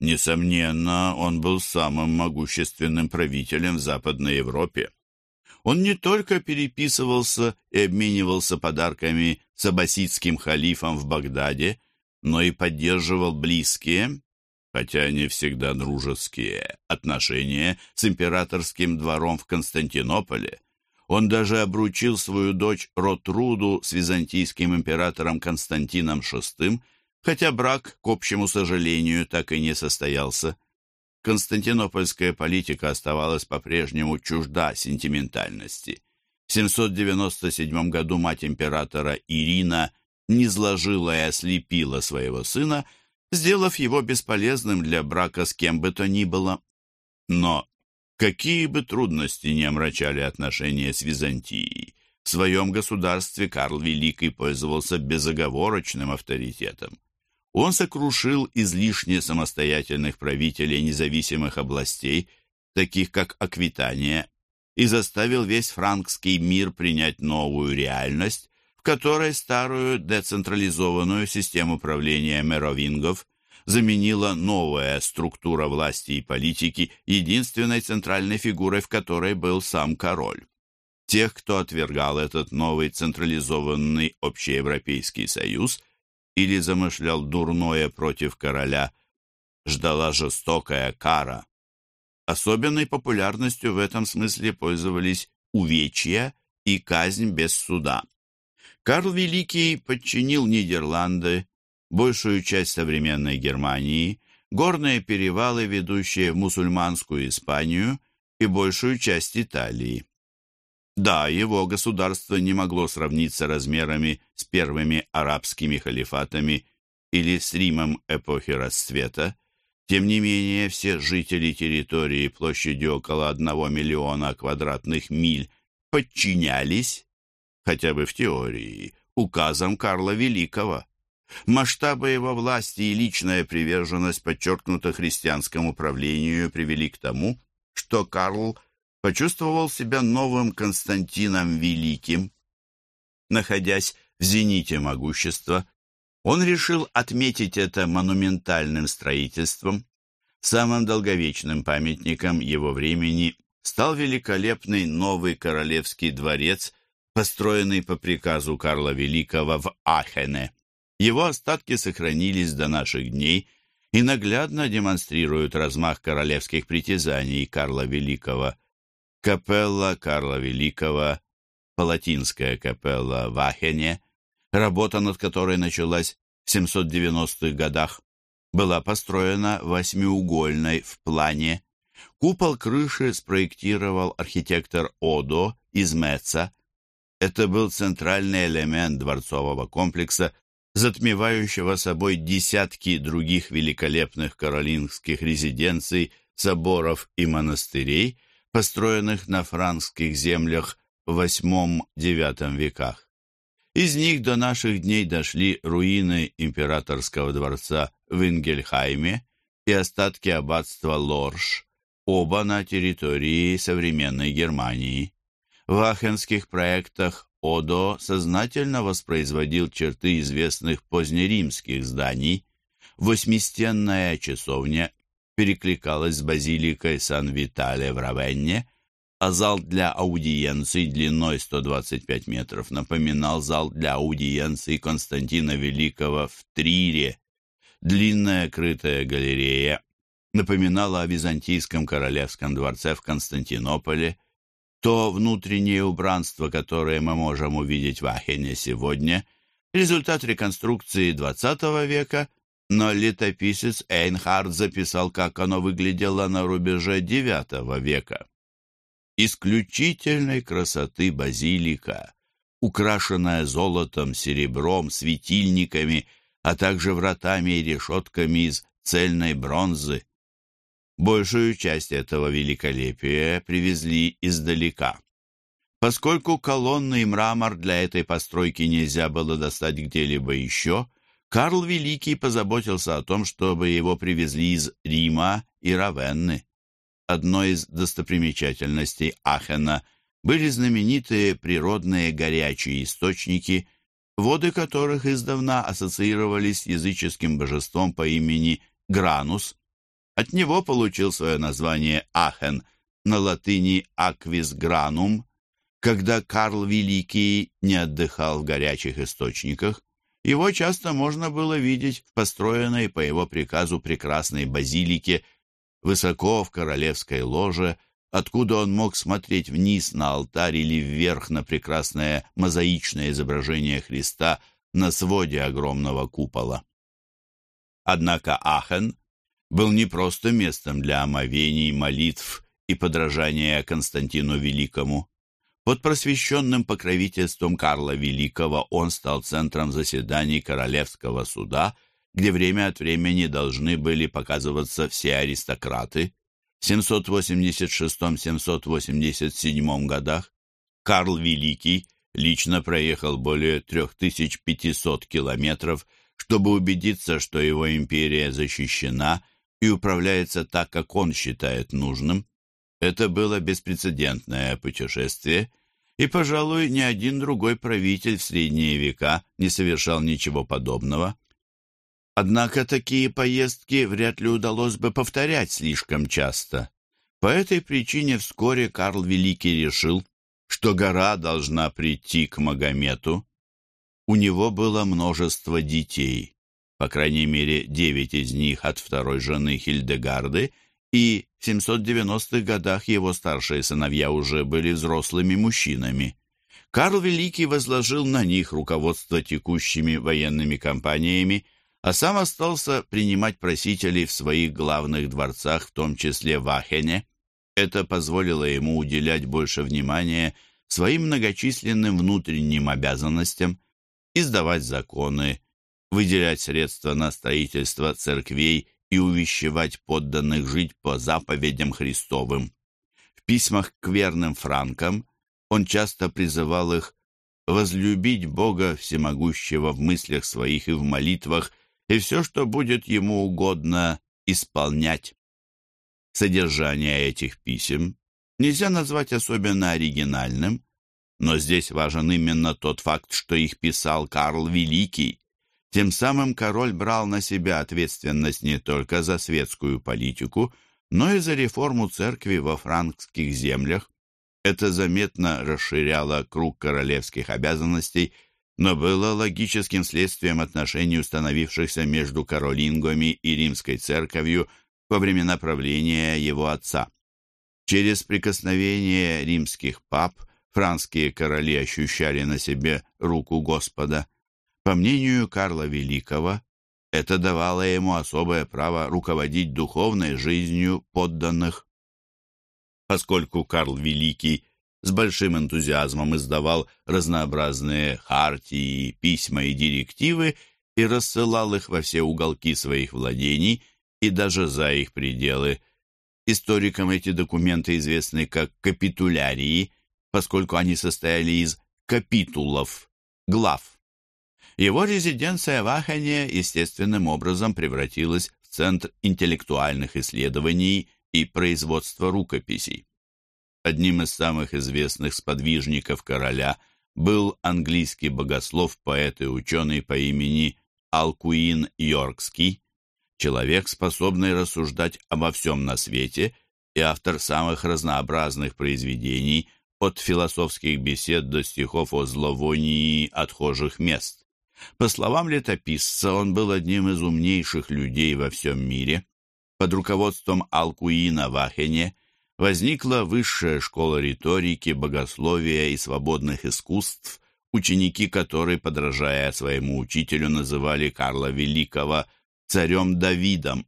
Несомненно, он был самым могущественным правителем в Западной Европе. Он не только переписывался и обменивался подарками с аббасидским халифом в Багдаде, но и поддерживал близкие, хотя не всегда дружеские, отношения с императорским двором в Константинополе. Он даже обручил свою дочь Ротруду с византийским императором Константином VI, хотя брак, к общему сожалению, так и не состоялся. Константинопольская политика оставалась по-прежнему чужда сентиментальности. В 797 году мать императора Ирина низложила и ослепила своего сына, сделав его бесполезным для брака с кем бы то ни было. Но какие бы трудности не омрачали отношения с Византией, В своем государстве Карл Великий пользовался безоговорочным авторитетом. Он сокрушил излишне самостоятельных правителей независимых областей, таких как Аквитания, и заставил весь франкский мир принять новую реальность, в которой старую децентрализованную систему правления меровингов заменила новая структура власти и политики, единственной центральной фигурой в которой был сам король. Тех, кто отвергал этот новый централизованный общеевропейский союз или замышлял дурное против короля, ждала жестокая кара. Особенной популярностью в этом смысле пользовались увечья и казнь без суда. Карл Великий подчинил Нидерланды, большую часть современной Германии, горные перевалы, ведущие в мусульманскую Испанию, и большую часть Италии. Да, его государство не могло сравниться размерами с первыми арабскими халифатами или с Римом эпохи расцвета, тем не менее, все жители территории площадью около одного миллиона квадратных миль подчинялись, хотя бы в теории, указам Карла Великого. Масштабы его власти и личная приверженность подчеркнуто христианскому правлению привели к тому, что Карл почувствовал себя новым Константином Великим. Находясь в зените могущества, он решил отметить это монументальным строительством. Самым долговечным памятником его времени стал великолепный новый королевский дворец, построенный по приказу Карла Великого в Ахене. Его остатки сохранились до наших дней и наглядно демонстрируют размах королевских притязаний Карла Великого. Капелла Карла Великого, палатинская капелла в Ахене, работа над которой началась в 790-х годах, была построена восьмиугольной в плане. Купол крыши спроектировал архитектор Одо из Меца. Это был центральный элемент дворцового комплекса, затмевающего собой десятки других великолепных каролингских резиденций, соборов и монастырей, построенных на франкских землях в VIII-IX веках. Из них до наших дней дошли руины императорского дворца в Ингельхайме и остатки аббатства Лорш, оба на территории современной Германии. В ахенских проектах Одо сознательно воспроизводил черты известных позднеримских зданий. Восьмистенная часовня перекликалась с базиликой Сан-Витале в Равенне – а зал для аудиенций длиной 125 метров напоминал зал для аудиенций Константина Великого в Трире. Длинная крытая галерея напоминала о Византийском королевском дворце в Константинополе. То внутреннее убранство, которое мы можем увидеть в Ахене сегодня, результат реконструкции XX века, но летописец Эйнхард записал, как оно выглядело на рубеже IX века исключительной красоты базилика, украшенная золотом, серебром, светильниками, а также вратами и решетками из цельной бронзы. Большую часть этого великолепия привезли издалека. Поскольку колонны и мрамор для этой постройки нельзя было достать где-либо еще, Карл Великий позаботился о том, чтобы его привезли из Рима и Равенны одной из достопримечательностей Ахена были знаменитые природные горячие источники, воды которых издавна ассоциировались с языческим божеством по имени Гранус. От него получил свое название Ахен, на латыни «aquis granum», когда Карл Великий не отдыхал в горячих источниках, его часто можно было видеть в построенной по его приказу прекрасной базилике высоко в королевской ложе, откуда он мог смотреть вниз на алтарь или вверх на прекрасное мозаичное изображение Христа на своде огромного купола. Однако Ахен был не просто местом для омовений, молитв и подражания Константину Великому. Под просвещенным покровительством Карла Великого он стал центром заседаний Королевского суда – где время от времени должны были показываться все аристократы, в 786-787 годах Карл Великий лично проехал более 3500 километров, чтобы убедиться, что его империя защищена и управляется так, как он считает нужным. Это было беспрецедентное путешествие, и, пожалуй, ни один другой правитель в средние века не совершал ничего подобного. Однако такие поездки вряд ли удалось бы повторять слишком часто. По этой причине вскоре Карл Великий решил, что гора должна прийти к Магомету. У него было множество детей, по крайней мере, девять из них от второй жены Хильдегарды – и в 790-х годах его старшие сыновья уже были взрослыми мужчинами. Карл Великий возложил на них руководство текущими военными кампаниями, а сам остался принимать просителей в своих главных дворцах, в том числе в Ахене. Это позволило ему уделять больше внимания своим многочисленным внутренним обязанностям, издавать законы, выделять средства на строительство церквей и увещевать подданных жить по заповедям Христовым. В письмах к верным франкам он часто призывал их возлюбить Бога Всемогущего в мыслях своих и в молитвах, и все, что будет ему угодно, исполнять. Содержание этих писем нельзя назвать особенно оригинальным, но здесь важен именно тот факт, что их писал Карл Великий, тем самым король брал на себя ответственность не только за светскую политику, но и за реформу церкви во франкских землях. Это заметно расширяло круг королевских обязанностей, но было логическим следствием отношений, установившихся между каролингами и римской церковью во времена правления его отца. Через прикосновение римских пап франкские короли ощущали на себе руку Господа – по мнению Карла Великого, это давало ему особое право руководить духовной жизнью подданных. Поскольку Карл Великий с большим энтузиазмом издавал разнообразные хартии, письма и директивы и рассылал их во все уголки своих владений и даже за их пределы. Историкам эти документы известны как капитулярии, поскольку они состояли из капитулов, глав. Его резиденция в Ахене естественным образом превратилась в центр интеллектуальных исследований и производства рукописей. Одним из самых известных сподвижников короля был английский богослов, поэт и ученый по имени Алкуин Йоркский, человек, способный рассуждать обо всем на свете и автор самых разнообразных произведений, от философских бесед до стихов о зловонии отхожих мест. По словам летописца, он был одним из умнейших людей во всем мире. Под руководством Алкуина в Ахене возникла высшая школа риторики, богословия и свободных искусств, ученики которой, подражая своему учителю, называли Карла Великого царем Давидом.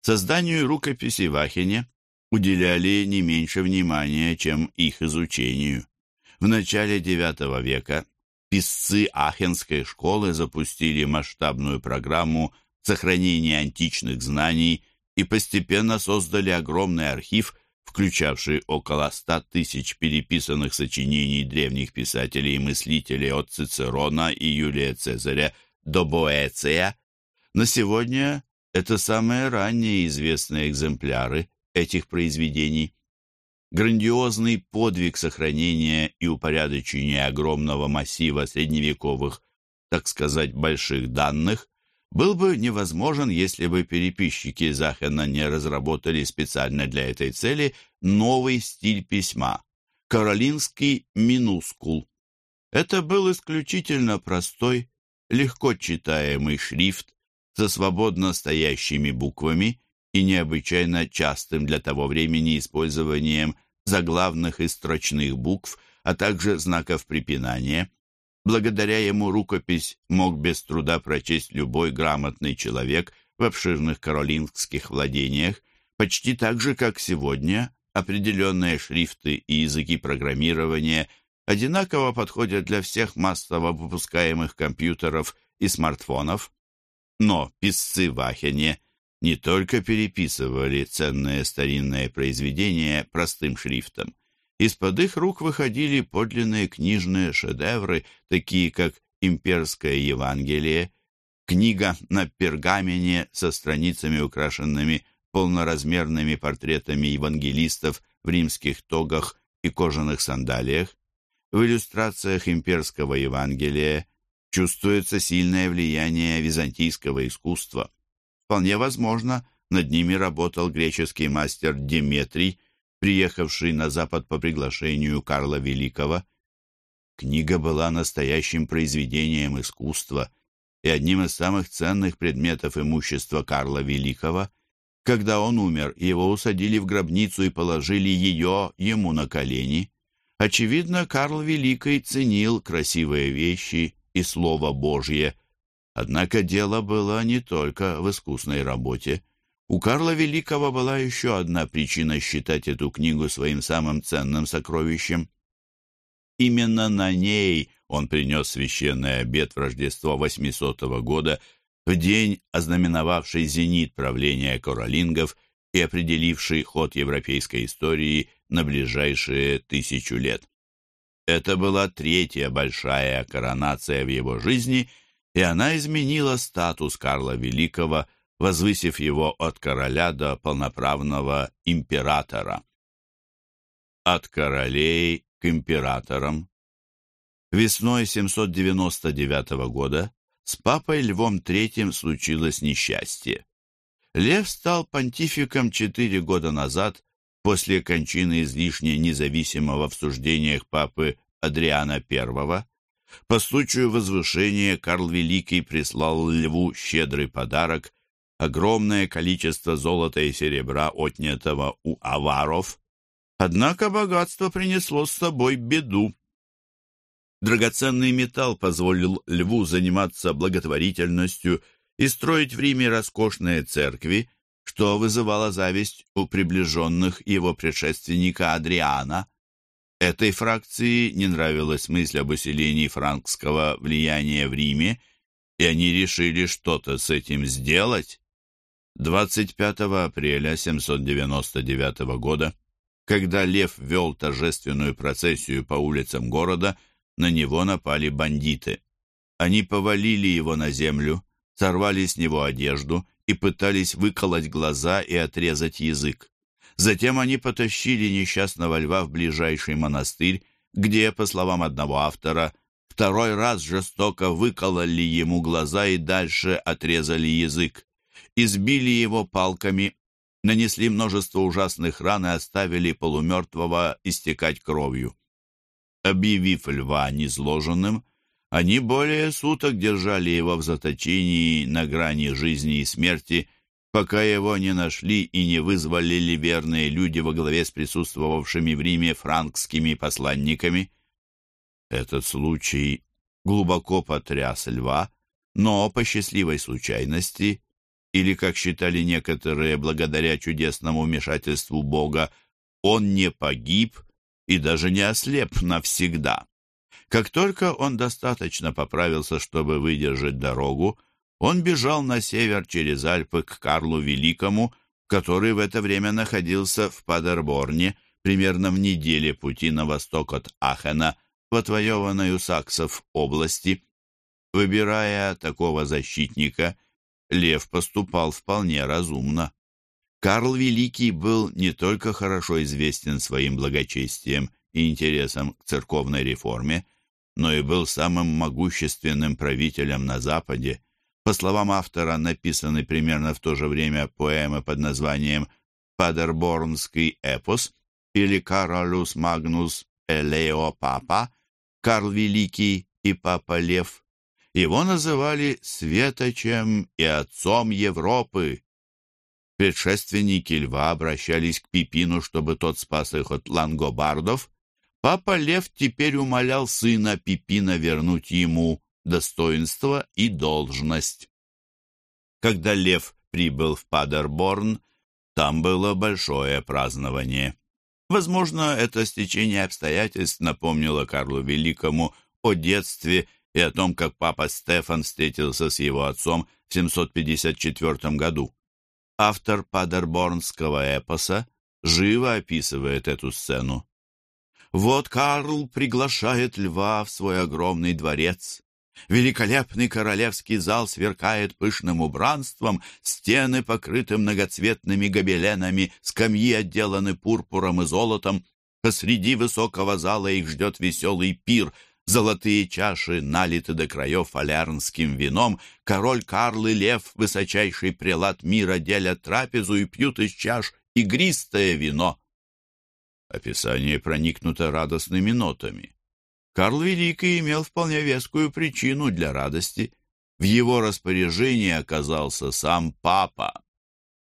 Созданию рукописей в Ахене уделяли не меньше внимания, чем их изучению. В начале IX века писцы Ахенской школы запустили масштабную программу сохранения античных знаний и постепенно создали огромный архив, включавший около ста тысяч переписанных сочинений древних писателей и мыслителей от Цицерона и Юлия Цезаря до Боэция. На сегодня это самые ранние известные экземпляры этих произведений. Грандиозный подвиг сохранения и упорядочения огромного массива средневековых, так сказать, больших данных, был бы невозможен, если бы переписчики Захена не разработали специально для этой цели новый стиль письма – каролинский минускул. Это был исключительно простой, легко читаемый шрифт со свободно стоящими буквами и необычайно частым для того времени использованием заглавных и строчных букв, а также знаков препинания. Благодаря ему рукопись мог без труда прочесть любой грамотный человек в обширных каролингских владениях, почти так же, как сегодня определенные шрифты и языки программирования одинаково подходят для всех массово выпускаемых компьютеров и смартфонов. Но писцы в Ахене не только переписывали ценные старинные произведения простым шрифтом. из-под их рук выходили подлинные книжные шедевры, такие как «Имперское Евангелие», книга на пергамене со страницами, украшенными полноразмерными портретами евангелистов в римских тогах и кожаных сандалиях. В иллюстрациях имперского Евангелия чувствуется сильное влияние византийского искусства. Вполне возможно, над ними работал греческий мастер Деметрий, приехавший на Запад по приглашению Карла Великого. Книга была настоящим произведением искусства и одним из самых ценных предметов имущества Карла Великого. Когда он умер, его усадили в гробницу и положили ее ему на колени. Очевидно, Карл Великий ценил красивые вещи и Слово Божье. Однако дело было не только в искусной работе. У Карла Великого была еще одна причина считать эту книгу своим самым ценным сокровищем. Именно на ней он принес священный обет в Рождество 800 года, в день, ознаменовавший зенит правления королингов и определивший ход европейской истории на ближайшие тысячу лет. Это была третья большая коронация в его жизни, и она изменила статус Карла Великого, возвысив его от короля до полноправного императора. От королей к императорам. Весной 799 года с папой Львом III случилось несчастье. Лев стал понтификом четыре года назад после кончины излишне независимого в суждениях папы Адриана I, по случаю возвышения Карл Великий прислал льву щедрый подарок, огромное количество золота и серебра, отнятого у аваров. Однако богатство принесло с собой беду. Драгоценный металл позволил льву заниматься благотворительностью и строить в Риме роскошные церкви, что вызывало зависть у приближенных его предшественника Адриана. Этой фракции не нравилась мысль об усилении франкского влияния в Риме, и они решили что-то с этим сделать. 25 апреля 799 года, когда Лев вел торжественную процессию по улицам города, на него напали бандиты. Они повалили его на землю, сорвали с него одежду и пытались выколоть глаза и отрезать язык. Затем они потащили несчастного льва в ближайший монастырь, где, по словам одного автора, второй раз жестоко выкололи ему глаза и дальше отрезали язык. Избили его палками, нанесли множество ужасных ран и оставили полумертвого истекать кровью. Объявив льва незложенным, они более суток держали его в заточении на грани жизни и смерти, пока его не нашли и не вызволили верные люди во главе с присутствовавшими в Риме франкскими посланниками. Этот случай глубоко потряс льва, но по счастливой случайности, или, как считали некоторые, благодаря чудесному вмешательству Бога, он не погиб и даже не ослеп навсегда. Как только он достаточно поправился, чтобы выдержать дорогу, он бежал на север через Альпы к Карлу Великому, который в это время находился в Падерборне, примерно в неделе пути на восток от Ахена, в отвоеванной у саксов области. Выбирая такого защитника, Лев поступал вполне разумно. Карл Великий был не только хорошо известен своим благочестием и интересом к церковной реформе, но и был самым могущественным правителем на Западе. По словам автора, написанной примерно в то же время поэмы под названием «Падерборнский эпос» или «Каролус Магнус Элео Папа», «Карл Великий и Папа Лев», его называли «светочем и отцом Европы». Предшественники льва обращались к Пипину, чтобы тот спас их от лангобардов, Папа Лев теперь умолял сына Пипина вернуть ему достоинство и должность. Когда Лев прибыл в Падерборн, там было большое празднование. Возможно, это стечение обстоятельств напомнило Карлу Великому о детстве и о том, как папа Стефан встретился с его отцом в 754 году. Автор падерборнского эпоса живо описывает эту сцену. Вот Карл приглашает льва в свой огромный дворец. Великолепный королевский зал сверкает пышным убранством, стены покрыты многоцветными гобеленами, скамьи отделаны пурпуром и золотом. Посреди высокого зала их ждет веселый пир. Золотые чаши налиты до краев фалярнским вином. Король Карл и Лев, высочайший прелат мира, делят трапезу и пьют из чаш игристое вино. Описание проникнуто радостными нотами. Карл Великий имел вполне вескую причину для радости. В его распоряжении оказался сам папа.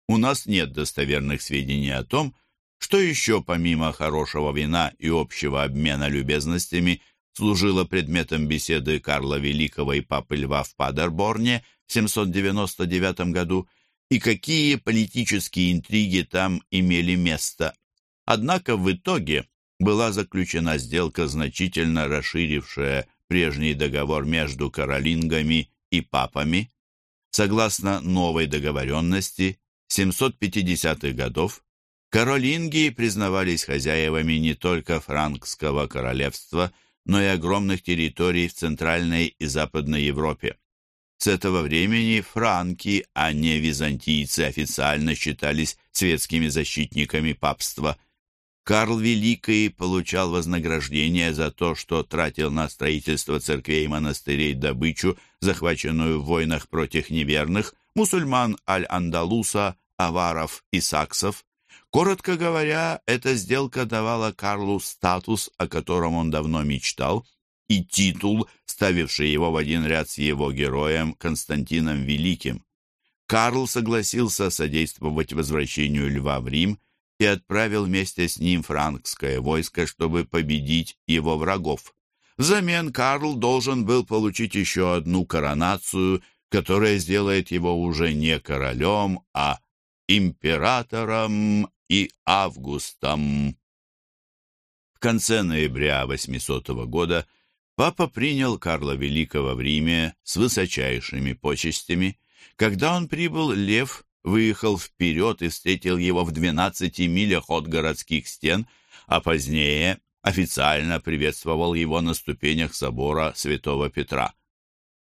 У нас нет достоверных сведений о том, что еще помимо хорошего вина и общего обмена любезностями служило предметом беседы Карла Великого и папы Льва в Падерборне в 799 году, и какие политические интриги там имели место. Однако в итоге была заключена сделка, значительно расширившая прежний договор между каролингами и папами. Согласно новой договоренности 750-х годов, каролинги признавались хозяевами не только франкского королевства, но и огромных территорий в Центральной и Западной Европе. С этого времени франки, а не византийцы, официально считались светскими защитниками папства – Карл Великий получал вознаграждение за то, что тратил на строительство церквей и монастырей добычу, захваченную в войнах против неверных, мусульман Аль-Андалуса, аваров и саксов. Коротко говоря, эта сделка давала Карлу статус, о котором он давно мечтал, и титул, ставивший его в один ряд с его героем Константином Великим. Карл согласился содействовать возвращению льва в Рим – и отправил вместе с ним франкское войско, чтобы победить его врагов. Взамен Карл должен был получить еще одну коронацию, которая сделает его уже не королем, а императором и августом. В конце ноября 800 года папа принял Карла Великого в Риме с высочайшими почестями. Когда он прибыл, Лев выехал вперед и встретил его в 12 милях от городских стен, а позднее официально приветствовал его на ступенях собора Святого Петра.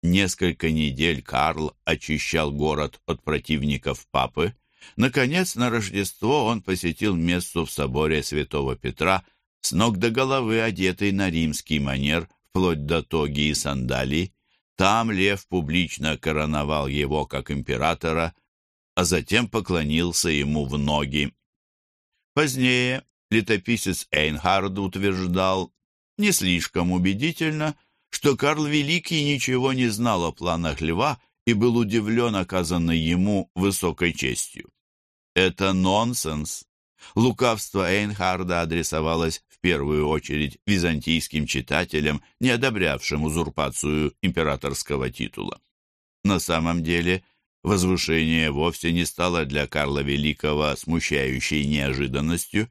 Несколько недель Карл очищал город от противников папы. Наконец, на Рождество он посетил мессу в соборе Святого Петра, с ног до головы одетый на римский манер, вплоть до тоги и сандалий. Там лев публично короновал его как императора, а затем поклонился ему в ноги. Позднее летописец Эйнхард утверждал, не слишком убедительно, что Карл Великий ничего не знал о планах льва и был удивлен оказанной ему высокой честью. Это нонсенс. Лукавство Эйнхарда адресовалось в первую очередь византийским читателям, не одобрявшим узурпацию императорского титула. На самом деле – Возвышение вовсе не стало для Карла Великого смущающей неожиданностью.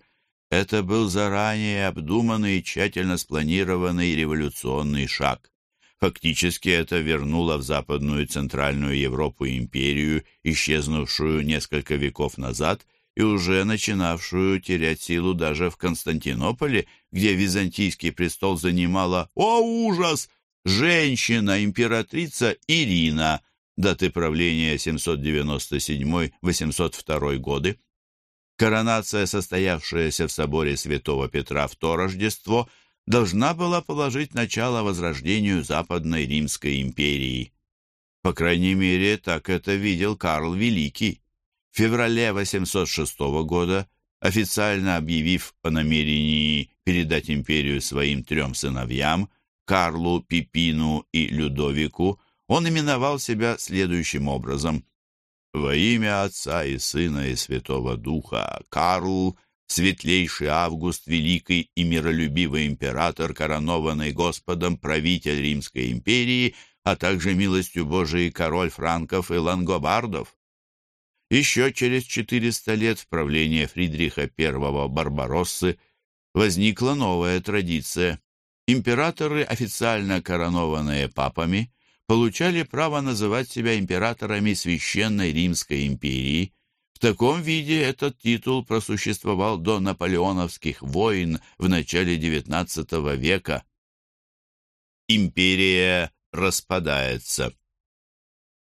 Это был заранее обдуманный и тщательно спланированный революционный шаг. Фактически это вернуло в Западную и Центральную Европу империю, исчезнувшую несколько веков назад и уже начинавшую терять силу даже в Константинополе, где византийский престол занимала, о ужас, женщина-императрица Ирина – даты правления 797-802 годы, коронация, состоявшаяся в соборе Святого Петра в то Рождество, должна была положить начало возрождению Западной Римской империи. По крайней мере, так это видел Карл Великий. В феврале 806 года, официально объявив о намерении передать империю своим трем сыновьям, Карлу, Пипину и Людовику, он именовал себя следующим образом. «Во имя Отца и Сына и Святого Духа, Карл, светлейший Август, великий и миролюбивый император, коронованный Господом, правитель Римской империи, а также милостью Божией король франков и лангобардов». Еще через 400 лет в правлении Фридриха I Барбароссы возникла новая традиция. Императоры, официально коронованные папами, получали право называть себя императорами Священной Римской империи. В таком виде этот титул просуществовал до наполеоновских войн в начале XIX века. Империя распадается.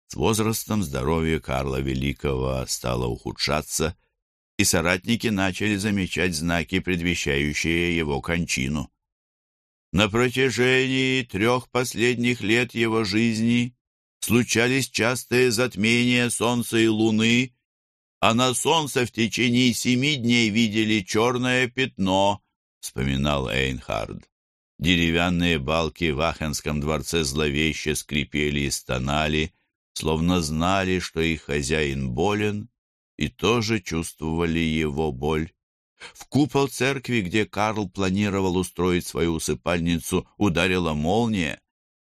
С возрастом здоровье Карла Великого стало ухудшаться, и соратники начали замечать знаки, предвещающие его кончину. На протяжении трех последних лет его жизни случались частые затмения Солнца и Луны, а на Солнце в течение семи дней видели черное пятно, вспоминал Эйнхард. Деревянные балки в Ахенском дворце зловеще скрипели и стонали, словно знали, что их хозяин болен, и тоже чувствовали его боль. В купол церкви, где Карл планировал устроить свою усыпальницу, ударила молния.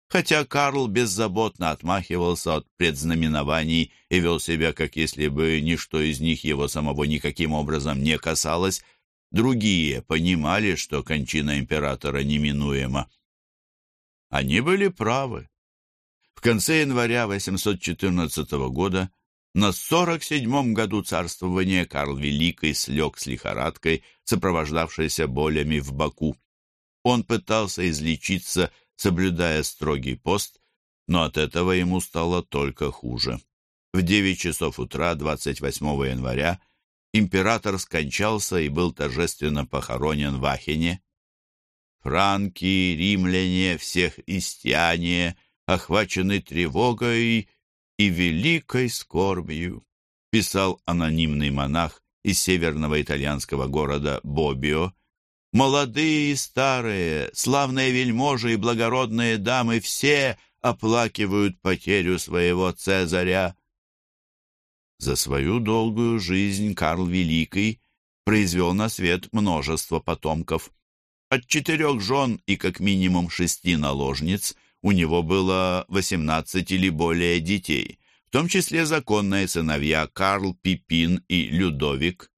Хотя Карл беззаботно отмахивался от предзнаменований и вел себя, как если бы ничто из них его самого никаким образом не касалось, другие понимали, что кончина императора неминуема. Они были правы. В конце января 814 года на 47-м году царствования Карл Великий слег с лихорадкой, сопровождавшейся болями в боку. Он пытался излечиться, соблюдая строгий пост, но от этого ему стало только хуже. В 9 часов утра 28 января император скончался и был торжественно похоронен в Ахене. Франки, римляне, всех истяне, охвачены тревогой и великой скорбью, писал анонимный монах из северного итальянского города Бобио. Молодые и старые, славные вельможи и благородные дамы все оплакивают потерю своего Цезаря. За свою долгую жизнь Карл Великий произвел на свет множество потомков. От четырех жен и как минимум шести наложниц – у него было 18 или более детей, в том числе законные сыновья Карл, Пипин и Людовик.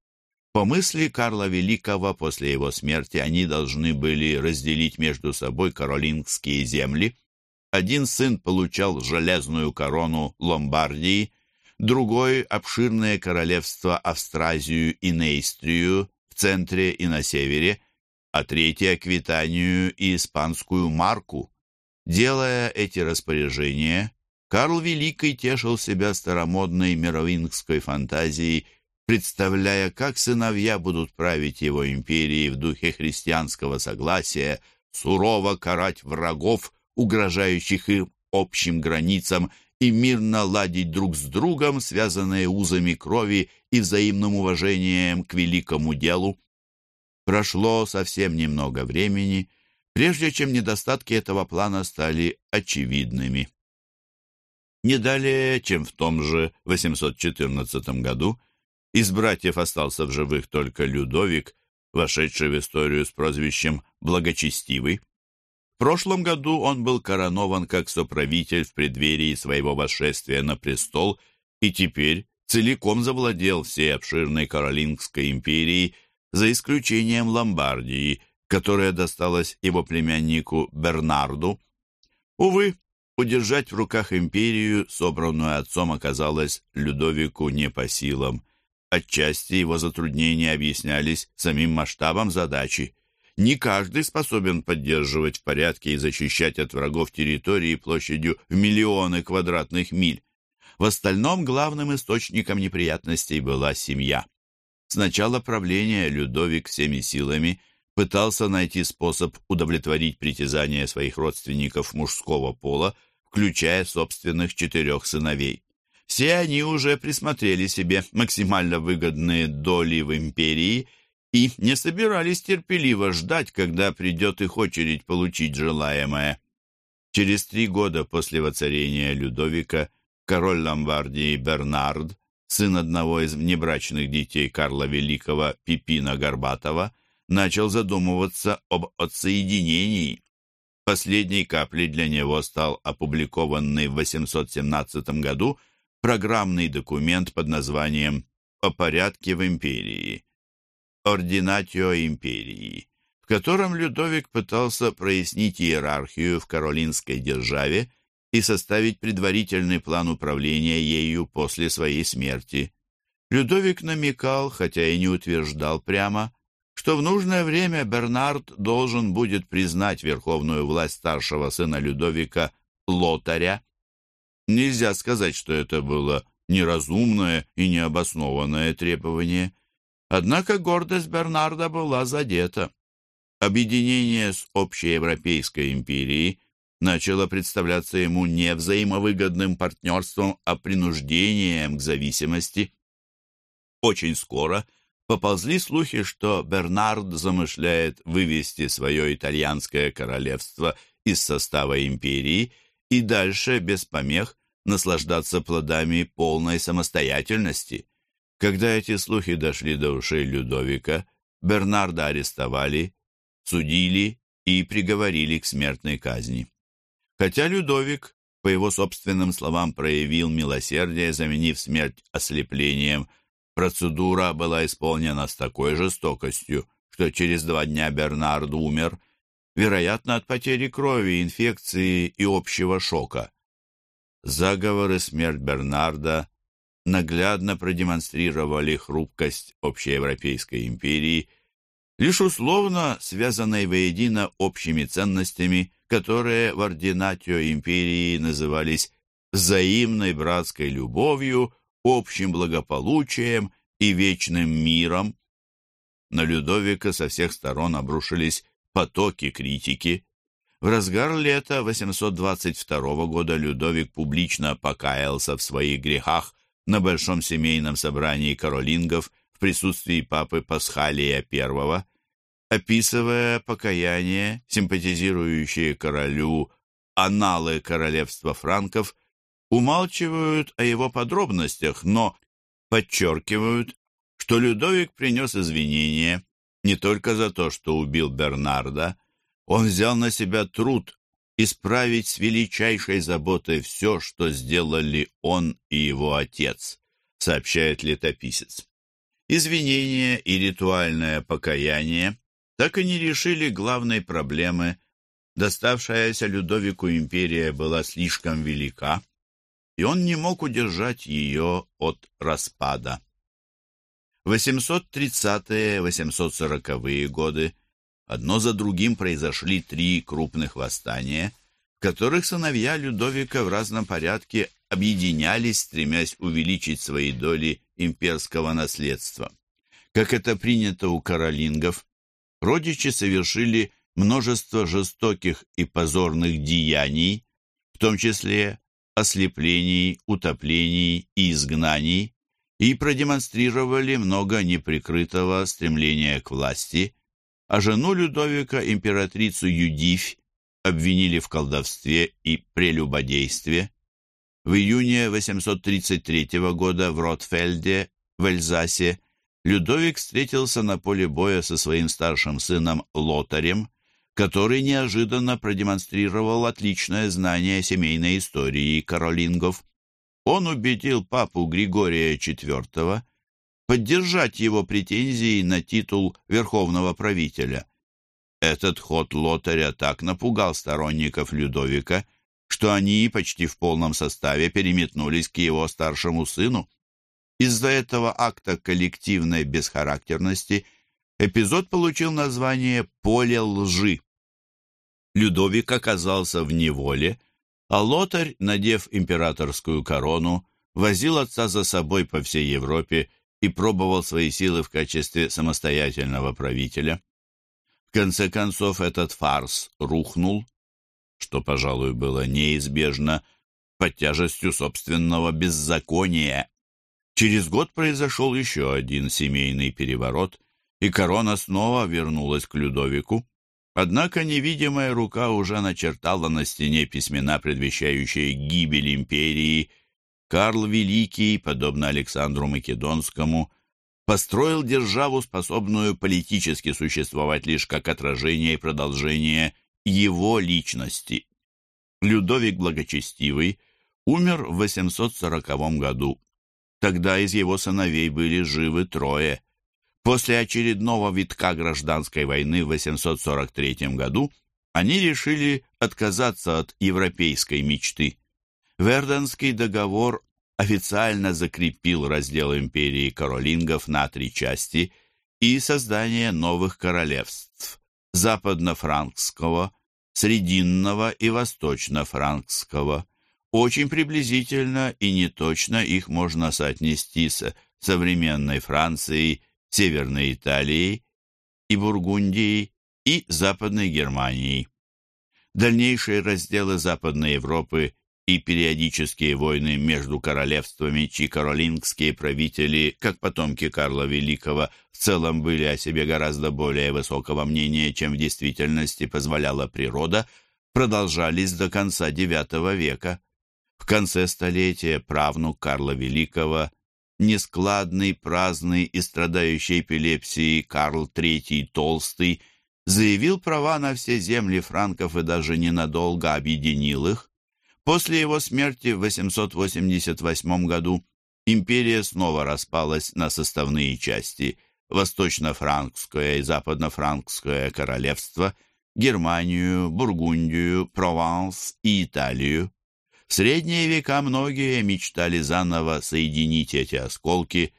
По мысли Карла Великого, после его смерти они должны были разделить между собой каролингские земли. Один сын получал железную корону Ломбардии, другой — обширное королевство Австразию и Нейстрию в центре и на севере, а третий — Аквитанию и Испанскую Марку. Делая эти распоряжения, Карл Великий тешил себя старомодной мировингской фантазией, представляя, как сыновья будут править его империей в духе христианского согласия, сурово карать врагов, угрожающих им общим границам, и мирно ладить друг с другом, связанные узами крови и взаимным уважением к великому делу. Прошло совсем немного времени, прежде чем недостатки этого плана стали очевидными. Не далее, чем в том же 814 году, из братьев остался в живых только Людовик, вошедший в историю с прозвищем «Благочестивый». В прошлом году он был коронован как соправитель в преддверии своего восшествия на престол и теперь целиком завладел всей обширной Каролингской империей, за исключением Ломбардии, которая досталась его племяннику Бернарду. Увы, удержать в руках империю, собранную отцом, оказалось Людовику не по силам. Отчасти его затруднения объяснялись самим масштабом задачи. Не каждый способен поддерживать в порядке и защищать от врагов территории площадью в миллионы квадратных миль. В остальном главным источником неприятностей была семья. С начала правления Людовик всеми силами пытался найти способ удовлетворить притязания своих родственников мужского пола, включая собственных четырех сыновей. Все они уже присмотрели себе максимально выгодные доли в империи и не собирались терпеливо ждать, когда придет их очередь получить желаемое. Через три года после воцарения Людовика король Ломбардии Бернард, сын одного из внебрачных детей Карла Великого Пипина Горбатова, начал задумываться об отсоединении. Последней каплей для него стал опубликованный в 817 году программный документ под названием «О порядке в империи» «Ординатио империи», в котором Людовик пытался прояснить иерархию в Каролинской державе и составить предварительный план управления ею после своей смерти. Людовик намекал, хотя и не утверждал прямо, что в нужное время Бернард должен будет признать верховную власть старшего сына Людовика Лотаря. Нельзя сказать, что это было неразумное и необоснованное требование. Однако гордость Бернарда была задета. Объединение с общеевропейской империей начало представляться ему не взаимовыгодным партнерством, а принуждением к зависимости. Очень скоро поползли слухи, что Бернард замышляет вывести свое итальянское королевство из состава империи и дальше, без помех, наслаждаться плодами полной самостоятельности. Когда эти слухи дошли до ушей Людовика, Бернарда арестовали, судили и приговорили к смертной казни. Хотя Людовик, по его собственным словам, проявил милосердие, заменив смерть ослеплением, процедура была исполнена с такой жестокостью, что через два дня Бернард умер, вероятно, от потери крови, инфекции и общего шока. Заговор и смерть Бернарда наглядно продемонстрировали хрупкость общеевропейской империи, лишь условно связанной воедино общими ценностями, которые в ординатио империи назывались взаимной братской любовью, общим благополучием и вечным миром. На Людовика со всех сторон обрушились потоки критики. В разгар лета 822 года Людовик публично покаялся в своих грехах на большом семейном собрании каролингов в присутствии папы Пасхалия I, описывая покаяние, симпатизирующие королю аналы королевства франков, умалчивают о его подробностях, но подчеркивают, что Людовик принес извинения не только за то, что убил Бернарда, он взял на себя труд исправить с величайшей заботой все, что сделали он и его отец, сообщает летописец. Извинения и ритуальное покаяние так и не решили главной проблемы. Доставшаяся Людовику империя была слишком велика, и он не мог удержать ее от распада. 830-840-е годы одно за другим произошли три крупных восстания, в которых сыновья Людовика в разном порядке объединялись, стремясь увеличить свои доли имперского наследства. Как это принято у каролингов, родичи совершили множество жестоких и позорных деяний, в том числе ослеплений, утоплений и изгнаний, и продемонстрировали много неприкрытого стремления к власти, а жену Людовика, императрицу Юдифь, обвинили в колдовстве и прелюбодействе. В июне 833 года в Ротфельде, в Эльзасе, Людовик встретился на поле боя со своим старшим сыном Лотарем, который неожиданно продемонстрировал отличное знание семейной истории каролингов. Он убедил папу Григория IV поддержать его претензии на титул верховного правителя. Этот ход Лотаря так напугал сторонников Людовика, что они почти в полном составе переметнулись к его старшему сыну. Из-за этого акта коллективной бесхарактерности эпизод получил название «Поле лжи». Людовик оказался в неволе, а Лотарь, надев императорскую корону, возил отца за собой по всей Европе и пробовал свои силы в качестве самостоятельного правителя. В конце концов этот фарс рухнул, что, пожалуй, было неизбежно под тяжестью собственного беззакония Через год произошел еще один семейный переворот, и корона снова вернулась к Людовику. Однако невидимая рука уже начертала на стене письмена, предвещающие гибель империи. Карл Великий, подобно Александру Македонскому, построил державу, способную политически существовать лишь как отражение и продолжение его личности. Людовик Благочестивый умер в 840 году. Тогда из его сыновей были живы трое. После очередного витка гражданской войны в 843 году они решили отказаться от европейской мечты. Верденский договор официально закрепил раздел империи каролингов на три части и создание новых королевств – западно-франкского, срединного и восточно-франкского. Очень приблизительно и неточно их можно соотнести с современной Францией, Северной Италией и Бургундией и Западной Германией. Дальнейшие разделы Западной Европы и периодические войны между королевствами, чьи каролингские правители, как потомки Карла Великого, в целом были о себе гораздо более высокого мнения, чем в действительности позволяла природа, продолжались до конца IX века. В конце столетия правнук Карла Великого, нескладный, праздный и страдающий эпилепсией Карл III Толстый, заявил права на все земли франков и даже ненадолго объединил их, После его смерти в 888 году империя снова распалась на составные части – Восточно-Франкское и Западно-Франкское королевство, Германию, Бургундию, Прованс и Италию. В средние века многие мечтали заново соединить эти осколки,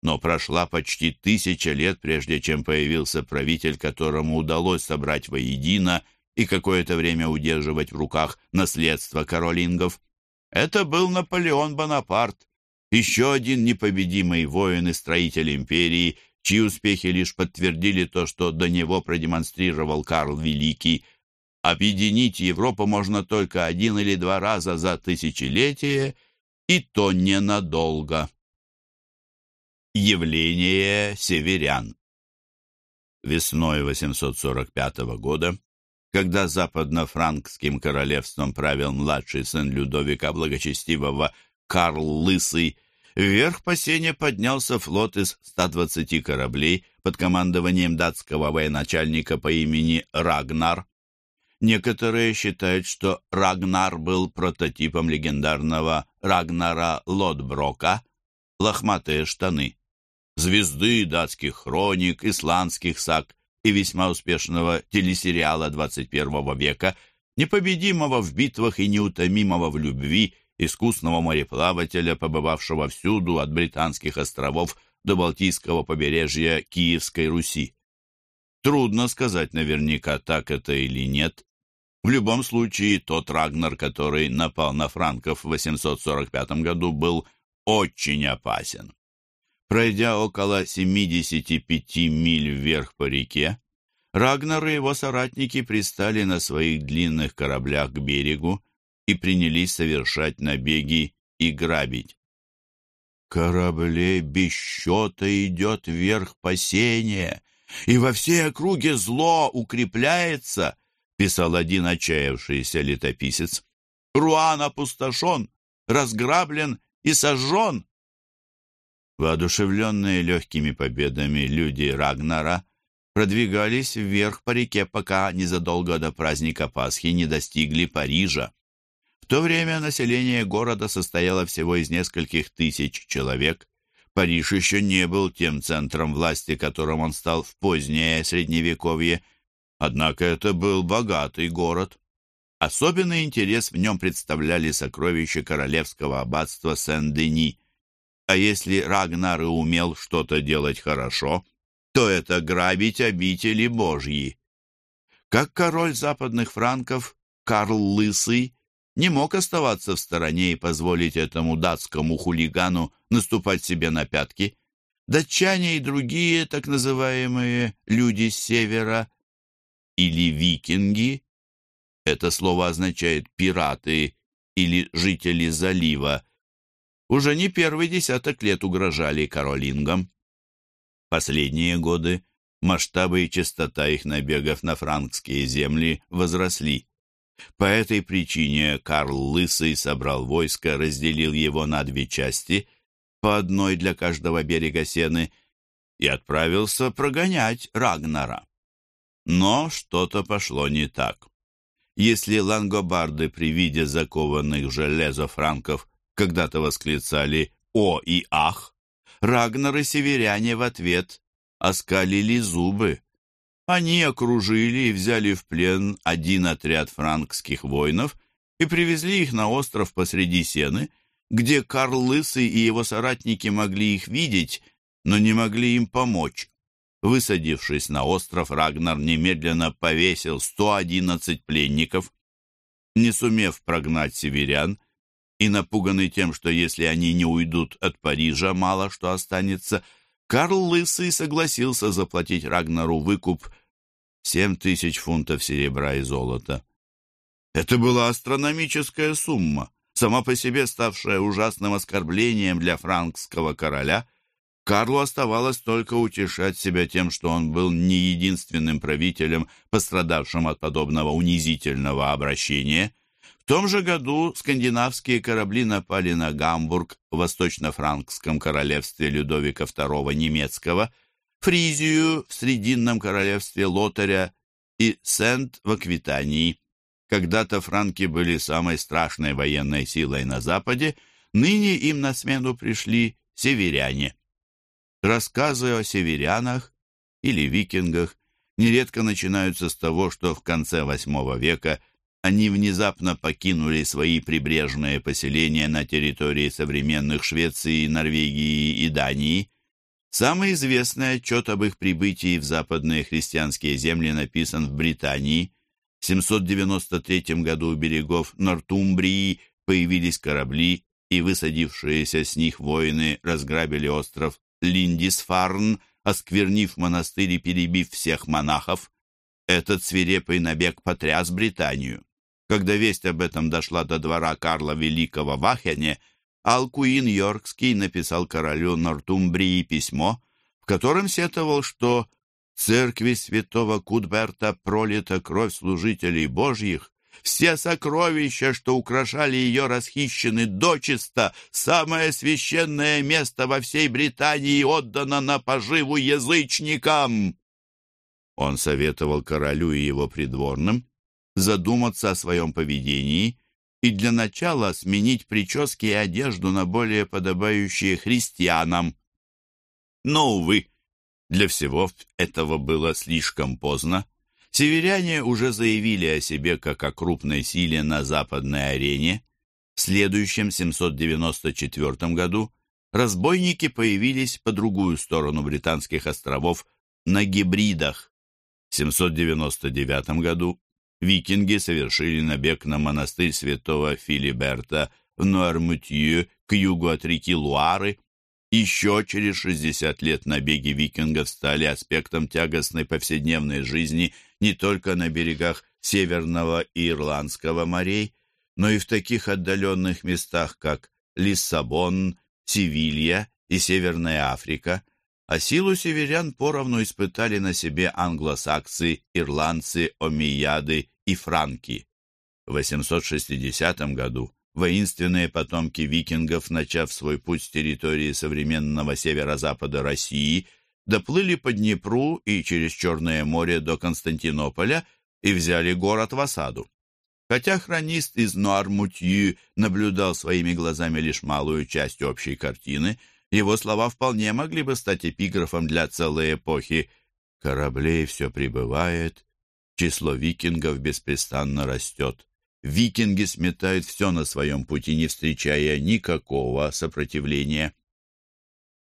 но прошла почти тысяча лет, прежде чем появился правитель, которому удалось собрать воедино и какое-то время удерживать в руках наследство королингов. Это был Наполеон Бонапарт, еще один непобедимый воин и строитель империи, чьи успехи лишь подтвердили то, что до него продемонстрировал Карл Великий. Объединить Европу можно только один или два раза за тысячелетие, и то ненадолго. Явление северян Весной 845 года когда западно-франкским королевством правил младший сын Людовика Благочестивого Карл Лысый, вверх по сене поднялся флот из 120 кораблей под командованием датского военачальника по имени Рагнар. Некоторые считают, что Рагнар был прототипом легендарного Рагнара Лотброка «Лохматые штаны», звезды датских хроник, исландских саг и весьма успешного телесериала 21 века, непобедимого в битвах и неутомимого в любви, искусного мореплавателя, побывавшего всюду от британских островов до Балтийского побережья Киевской Руси. Трудно сказать наверняка, так это или нет. В любом случае, тот Рагнар, который напал на франков в 845 году, был очень опасен. Пройдя около 75 миль вверх по реке, Рагнар и его соратники пристали на своих длинных кораблях к берегу и принялись совершать набеги и грабить. «Кораблей без счета идет вверх по сене, и во всей округе зло укрепляется», писал один отчаявшийся летописец. «Руан опустошен, разграблен и сожжен. Воодушевленные легкими победами люди Рагнара продвигались вверх по реке, пока незадолго до праздника Пасхи не достигли Парижа. В то время население города состояло всего из нескольких тысяч человек. Париж еще не был тем центром власти, которым он стал в позднее Средневековье, однако это был богатый город. Особенный интерес в нем представляли сокровища королевского аббатства Сен-Дени. А если Рагнар и умел что-то делать хорошо, то это грабить обители Божьи. Как король западных франков, Карл Лысый, не мог оставаться в стороне и позволить этому датскому хулигану наступать себе на пятки. Датчане и другие так называемые «люди севера» или «викинги» — это слово означает «пираты» или «жители залива», уже не первый десяток лет угрожали каролингам. Последние годы масштабы и частота их набегов на франкские земли возросли. По этой причине Карл Лысый собрал войско, разделил его на две части, по одной для каждого берега Сены, и отправился прогонять Рагнара. Но что-то пошло не так. Если лангобарды при виде закованных в железо франков когда-то восклицали «О» и «Ах», Рагнар и северяне в ответ оскалили зубы. Они окружили и взяли в плен один отряд франкских воинов и привезли их на остров посреди сены, где Карл Лысый и его соратники могли их видеть, но не могли им помочь. Высадившись на остров, Рагнар немедленно повесил 111 пленников. Не сумев прогнать северян и напуганный тем, что если они не уйдут от Парижа, мало что останется, Карл Лысый согласился заплатить Рагнару выкуп 7 тысяч фунтов серебра и золота. Это была астрономическая сумма, сама по себе ставшая ужасным оскорблением для франкского короля – Карлу оставалось только утешать себя тем, что он был не единственным правителем, пострадавшим от подобного унизительного обращения. В том же году скандинавские корабли напали на Гамбург в восточно-франкском королевстве Людовика II немецкого, Фризию в Срединном королевстве Лотаря и Сент в Аквитании. Когда-то франки были самой страшной военной силой на Западе, ныне им на смену пришли северяне. Рассказы о северянах или викингах нередко начинаются с того, что в конце VIII века они внезапно покинули свои прибрежные поселения на территории современных Швеции, Норвегии и Дании. Самый известный отчет об их прибытии в западные христианские земли написан в Британии. В 793 году у берегов Нортумбрии появились корабли, и высадившиеся с них воины разграбили остров Линдисфарн, осквернив монастырь и перебив всех монахов. Этот свирепый набег потряс Британию. Когда весть об этом дошла до двора Карла Великого в Ахене, Алкуин Йоркский написал королю Нортумбрии письмо, в котором сетовал, что церкви святого Кудберта пролита кровь служителей Божьих, все сокровища, что украшали ее, расхищены дочисто. Самое священное место во всей Британии отдано на поживу язычникам. Он советовал королю и его придворным задуматься о своем поведении и для начала сменить прически и одежду на более подобающие христианам. Но, увы, для всего этого было слишком поздно. Северяне уже заявили о себе как о крупной силе на западной арене. В следующем 794 году разбойники появились по другую сторону британских островов на гибридах. В 799 году викинги совершили набег на монастырь святого Филиберта в Нуармутью к югу от реки Луары. Еще через 60 лет набеги викингов стали аспектом тягостной повседневной жизни не только на берегах Северного и Ирландского морей, но и в таких отдаленных местах, как Лиссабон, Севилья и Северная Африка, а силу северян поровну испытали на себе англосаксы, ирландцы, омияды и франки. В 860 году воинственные потомки викингов, начав свой путь с территории современного северо-запада России – доплыли по Днепру и через Черное море до Константинополя и взяли город в осаду. Хотя хронист из Нуармутью наблюдал своими глазами лишь малую часть общей картины, его слова вполне могли бы стать эпиграфом для целой эпохи. «Кораблей все прибывает, число викингов беспрестанно растет. Викинги сметают все на своем пути, не встречая никакого сопротивления».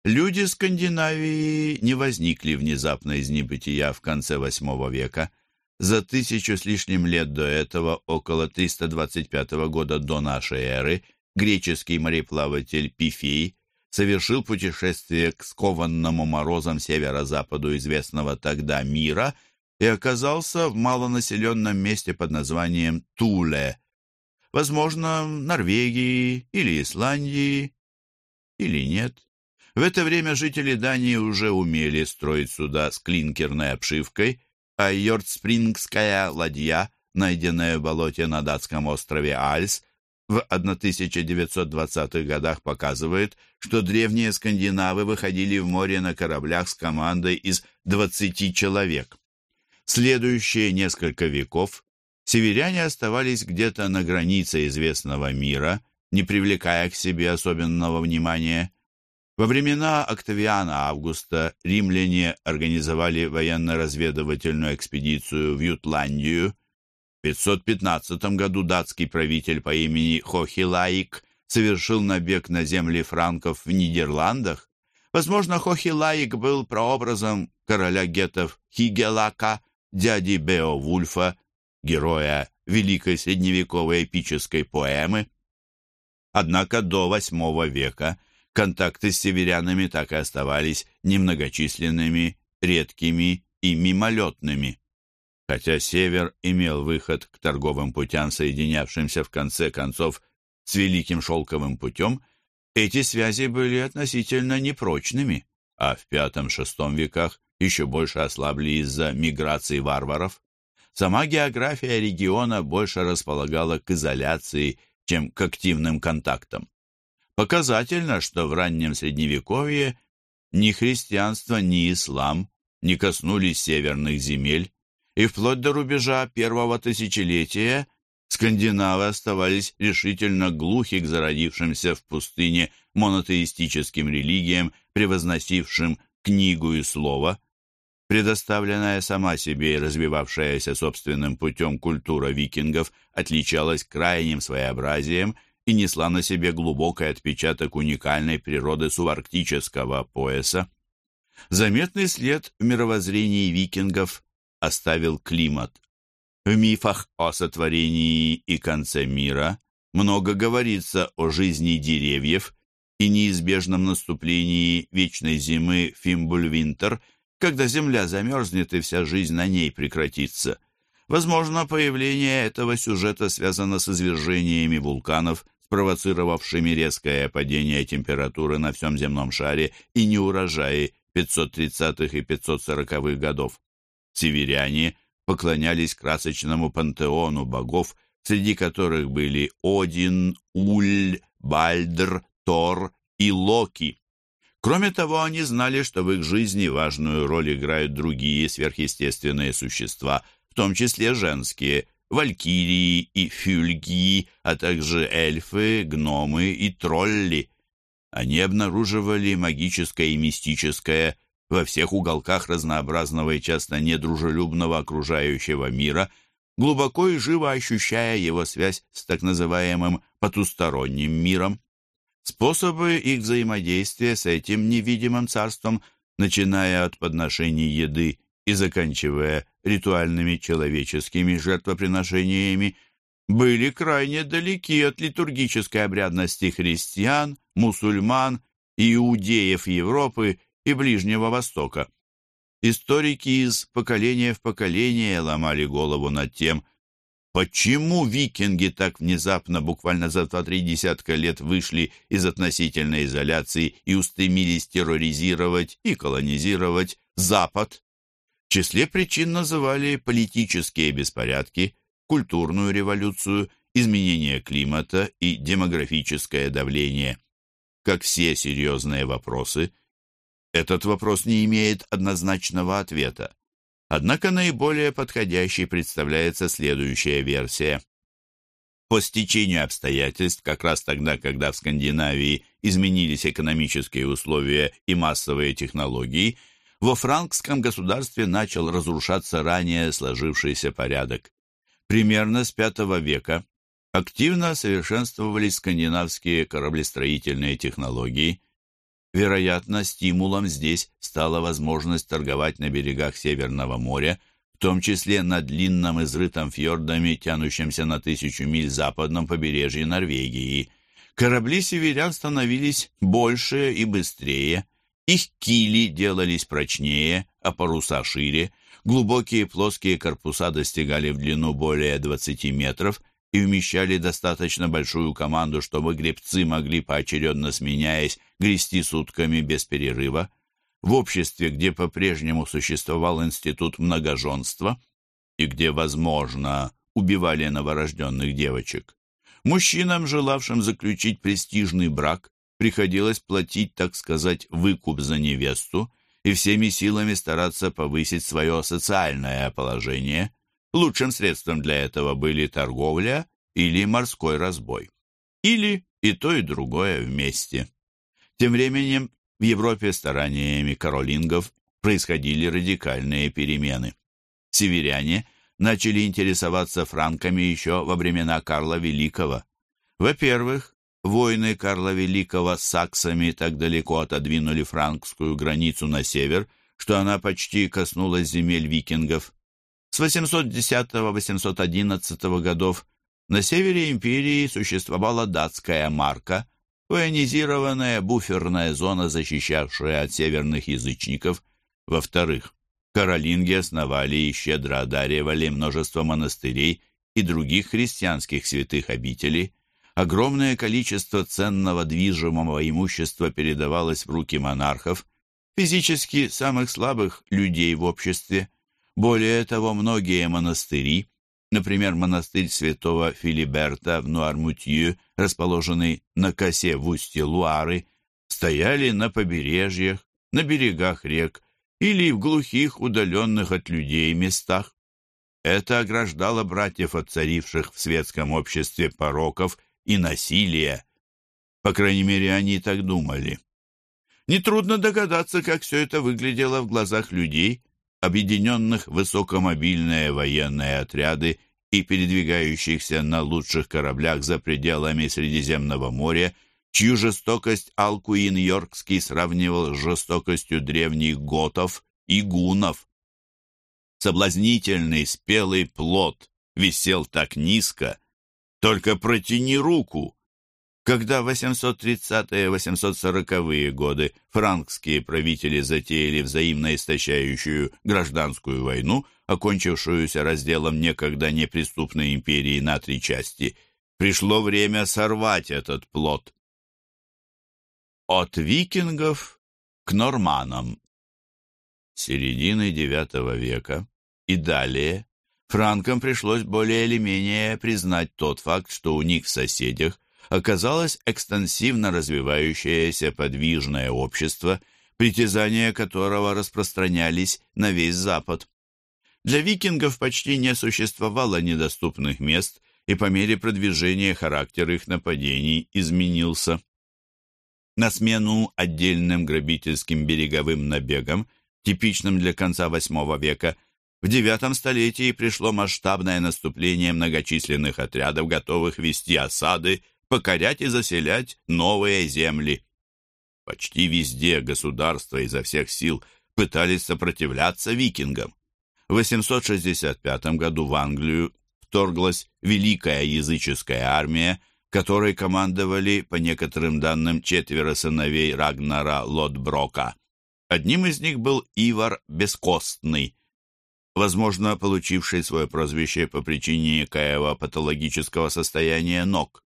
Люди Скандинавии не возникли внезапно из небытия в конце VIII века. За тысячу с лишним лет до этого, около 325 года до нашей эры, греческий мореплаватель Пифей совершил путешествие к скованному морозам северо-западу известного тогда мира и оказался в малонаселенном месте под названием Туле. Возможно, Норвегии или Исландии, или нет. В это время жители Дании уже умели строить суда с клинкерной обшивкой, а Йордспрингская ладья, найденная в болоте на датском острове Альс, в 1920-х годах показывает, что древние скандинавы выходили в море на кораблях с командой из 20 человек. Следующие несколько веков северяне оставались где-то на границе известного мира, не привлекая к себе особенного внимания. Во времена Октавиана Августа римляне организовали военно-разведывательную экспедицию в Ютландию. В 515 году датский правитель по имени Хохилаик совершил набег на земли франков в Нидерландах. Возможно, Хохилаик был прообразом короля гетов Хигелака, дяди Беовульфа, героя великой средневековой эпической поэмы. Однако до VIII века контакты с северянами так и оставались немногочисленными, редкими и мимолетными. Хотя север имел выход к торговым путям, соединявшимся в конце концов с Великим Шелковым путем, эти связи были относительно непрочными, а в V-VI веках еще больше ослабли из-за миграции варваров. Сама география региона больше располагала к изоляции, чем к активным контактам. Показательно, что в раннем Средневековье ни христианство, ни ислам не коснулись северных земель, и вплоть до рубежа первого тысячелетия скандинавы оставались решительно глухи к зародившимся в пустыне монотеистическим религиям, превозносившим книгу и слово. Предоставленная сама себе и развивавшаяся собственным путем культура викингов отличалась крайним своеобразием и несла на себе глубокий отпечаток уникальной природы субарктического пояса. Заметный след в мировоззрении викингов оставил климат. В мифах о сотворении и конце мира много говорится о жизни деревьев и неизбежном наступлении вечной зимы Фимбульвинтер, когда земля замерзнет и вся жизнь на ней прекратится. Возможно, появление этого сюжета связано с извержениями вулканов, спровоцировавшими резкое падение температуры на всем земном шаре и неурожаи 530-х и 540-х годов. Северяне поклонялись красочному пантеону богов, среди которых были Один, Уль, Бальдр, Тор и Локи. Кроме того, они знали, что в их жизни важную роль играют другие сверхъестественные существа, в том числе женские, валькирии и фюльгии, а также эльфы, гномы и тролли. Они обнаруживали магическое и мистическое во всех уголках разнообразного и часто недружелюбного окружающего мира, глубоко и живо ощущая его связь с так называемым потусторонним миром. Способы их взаимодействия с этим невидимым царством, начиная от подношений еды и заканчивая ритуальными человеческими жертвоприношениями, были крайне далеки от литургической обрядности христиан, мусульман, иудеев Европы и Ближнего Востока. Историки из поколения в поколение ломали голову над тем, почему викинги так внезапно, буквально за два-три десятка лет, вышли из относительной изоляции и устремились терроризировать и колонизировать Запад. В числе причин называли политические беспорядки, культурную революцию, изменение климата и демографическое давление. Как все серьезные вопросы – этот вопрос не имеет однозначного ответа. Однако наиболее подходящей представляется следующая версия. По стечению обстоятельств, как раз тогда, когда в Скандинавии изменились экономические условия и массовые технологии, во франкском государстве начал разрушаться ранее сложившийся порядок. Примерно с V века активно совершенствовались скандинавские кораблестроительные технологии, Вероятно, стимулом здесь стала возможность торговать на берегах Северного моря, в том числе на длинном изрытом фьордами, тянущемся на тысячу миль западном побережье Норвегии. Корабли северян становились больше и быстрее, их кили делались прочнее, а паруса шире, глубокие плоские корпуса достигали в длину более 20 метров – и вмещали достаточно большую команду, чтобы гребцы могли поочередно сменяясь грести сутками без перерыва. В обществе, где по-прежнему существовал институт многоженства и где, возможно, убивали новорожденных девочек, мужчинам, желавшим заключить престижный брак, приходилось платить, так сказать, выкуп за невесту и всеми силами стараться повысить свое социальное положение – Лучшим средством для этого были торговля или морской разбой. Или и то, и другое вместе. Тем временем в Европе стараниями королингов происходили радикальные перемены. Северяне начали интересоваться франками еще во времена Карла Великого. Во-первых, войны Карла Великого с саксами так далеко отодвинули франкскую границу на север, что она почти коснулась земель викингов. С 810-811 годов на севере империи существовала датская марка, военизированная буферная зона, защищавшая от северных язычников. Во-вторых, каролинги основали и щедро одаривали множество монастырей и других христианских святых обителей. Огромное количество ценного движимого имущества передавалось в руки монархов, физически самых слабых людей в обществе. Более того, многие монастыри, например, монастырь святого Филиберта в Нуармутью, расположенный на косе в устье Луары, стояли на побережьях, на берегах рек или в глухих, удаленных от людей местах. Это ограждало братьев от царивших в светском обществе пороков и насилия. По крайней мере, они так думали. Нетрудно догадаться, как все это выглядело в глазах людей, объединенных высокомобильные военные отряды и передвигающихся на лучших кораблях за пределами Средиземного моря, чью жестокость Алкуин Йоркский сравнивал с жестокостью древних готов и гунов. Соблазнительный спелый плод висел так низко, только протяни руку, когда в 830-840-е годы франкские правители затеяли взаимно истощающую гражданскую войну, окончившуюся разделом некогда неприступной империи на три части, пришло время сорвать этот плод. От викингов к норманам. С середины IX века и далее франкам пришлось более или менее признать тот факт, что у них в соседях оказалось экстенсивно развивающееся подвижное общество, притязания которого распространялись на весь Запад. Для викингов почти не существовало недоступных мест, и по мере продвижения характер их нападений изменился. На смену отдельным грабительским береговым набегам, типичным для конца VIII века, в IX столетии пришло масштабное наступление многочисленных отрядов, готовых вести осады покорять и заселять новые земли. Почти везде государства изо всех сил пытались сопротивляться викингам. В 865 году в Англию вторглась великая языческая армия, которой командовали, по некоторым данным, четверо сыновей Рагнара Лотброка. Одним из них был Ивар Бескостный, возможно, получивший свое прозвище по причине некоего патологического состояния ног.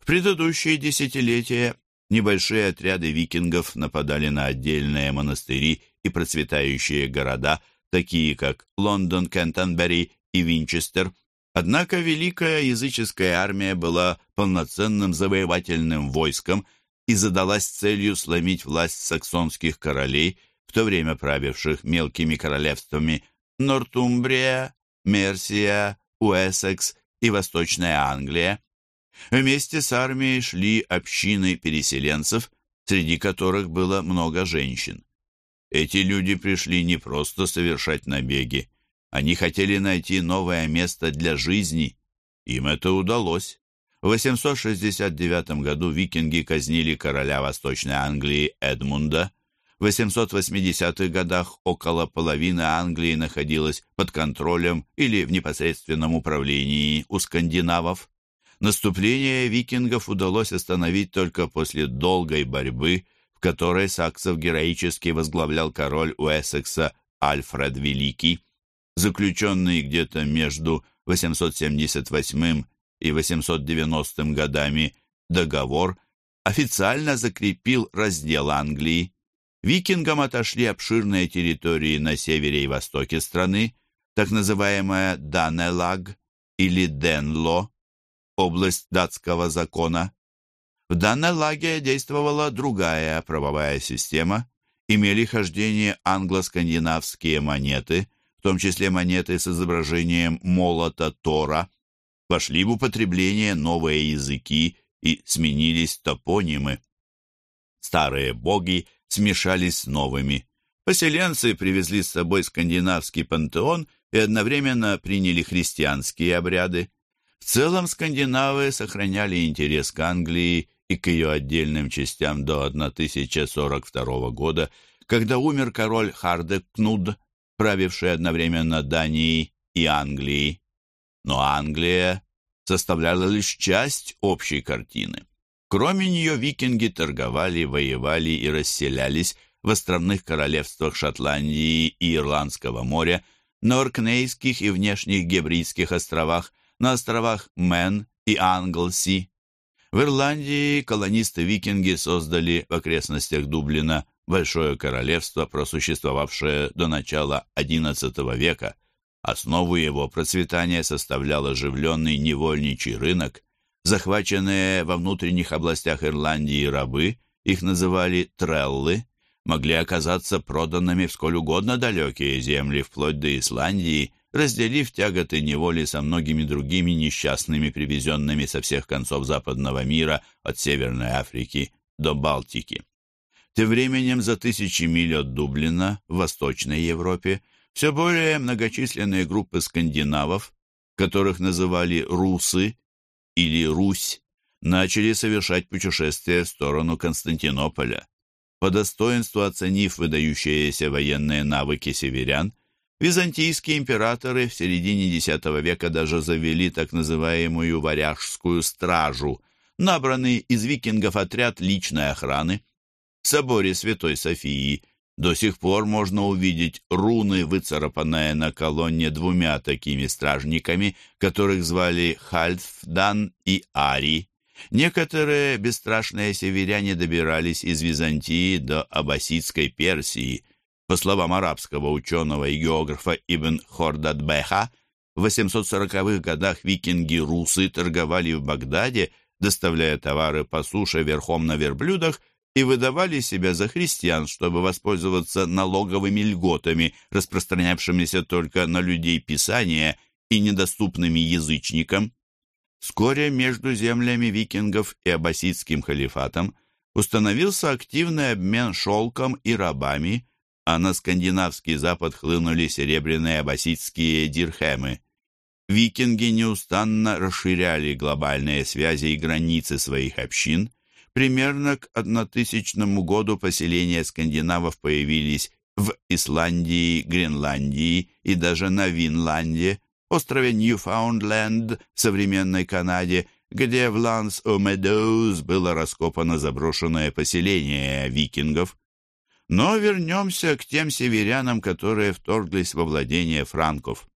В предыдущие десятилетия небольшие отряды викингов нападали на отдельные монастыри и процветающие города, такие как Лондон, Кентонбери и Винчестер. Однако Великая языческая армия была полноценным завоевательным войском и задалась целью сломить власть саксонских королей, в то время правивших мелкими королевствами Нортумбрия, Мерсия, Уэссекс и Восточная Англия. Вместе с армией шли общины переселенцев, среди которых было много женщин. Эти люди пришли не просто совершать набеги, они хотели найти новое место для жизни. Им это удалось. В 869 году викинги казнили короля Восточной Англии Эдмунда. В 880-х годах около половины Англии находилась под контролем или в непосредственном управлении у скандинавов. Наступление викингов удалось остановить только после долгой борьбы, в которой саксов героически возглавлял король Уэссекса Альфред Великий. Заключенный где-то между 878 и 890 годами договор официально закрепил раздел Англии. Викингам отошли обширные территории на севере и востоке страны, так называемая Данелаг или Денло, область датского закона. В данной лаге действовала другая правовая система, имели хождение англо-скандинавские монеты, в том числе монеты с изображением молота Тора, вошли в употребление новые языки и сменились топонимы. Старые боги смешались с новыми. Поселенцы привезли с собой скандинавский пантеон и одновременно приняли христианские обряды. В целом скандинавы сохраняли интерес к Англии и к ее отдельным частям до 1042 года, когда умер король Хардекнуд, правивший одновременно Данией и Англией. Но Англия составляла лишь часть общей картины. Кроме нее викинги торговали, воевали и расселялись в островных королевствах Шотландии и Ирландского моря, на Оркнейских и внешних Гебридских островах, на островах Мэн и Англси. В Ирландии колонисты-викинги создали в окрестностях Дублина большое королевство, просуществовавшее до начала XI века. Основу его процветания составлял оживленный невольничий рынок. Захваченные во внутренних областях Ирландии рабы, их называли треллы, могли оказаться проданными в сколь угодно далекие земли, вплоть до Исландии, разделив тяготы неволи со многими другими несчастными, привезенными со всех концов западного мира, от Северной Африки до Балтики. Тем временем за тысячи миль от Дублина, в Восточной Европе, все более многочисленные группы скандинавов, которых называли «русы» или «Русь», начали совершать путешествия в сторону Константинополя. По достоинству оценив выдающиеся военные навыки северян, византийские императоры в середине X века даже завели так называемую «варяжскую стражу», набранный из викингов отряд личной охраны. В соборе Святой Софии до сих пор можно увидеть руны, выцарапанные на колонне двумя такими стражниками, которых звали Хальфдан и Ари. Некоторые бесстрашные северяне добирались из Византии до Аббасидской Персии. По словам арабского ученого и географа Ибн Хордадбеха, в 840-х годах викинги-русы торговали в Багдаде, доставляя товары по суше верхом на верблюдах и выдавали себя за христиан, чтобы воспользоваться налоговыми льготами, распространявшимися только на людей Писания и недоступными язычникам. Вскоре между землями викингов и аббасидским халифатом установился активный обмен шелком и рабами, а на скандинавский запад хлынули серебряные аббасидские дирхемы. Викинги неустанно расширяли глобальные связи и границы своих общин. Примерно к 1000 году поселения скандинавов появились в Исландии, Гренландии и даже на Винланде, острове Ньюфаундленд в современной Канаде, где в Ланс-о-Медоуз было раскопано заброшенное поселение викингов. Но вернемся к тем северянам, которые вторглись во владение франков.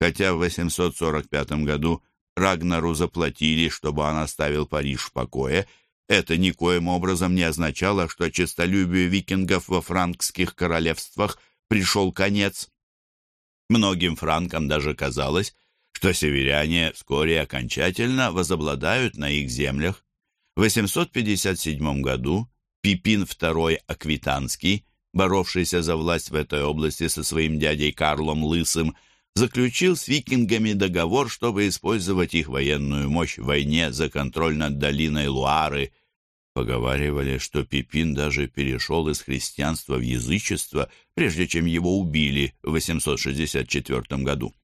Хотя в 845 году Рагнару заплатили, чтобы он оставил Париж в покое, это никоим образом не означало, что честолюбию викингов во франкских королевствах пришел конец. Многим франкам даже казалось, что северяне вскоре окончательно возобладают на их землях. В 857 году Пипин II Аквитанский, боровшийся за власть в этой области со своим дядей Карлом Лысым, заключил с викингами договор, чтобы использовать их военную мощь в войне за контроль над долиной Луары – Поговаривали, что Пипин даже перешел из христианства в язычество, прежде чем его убили в 864 году.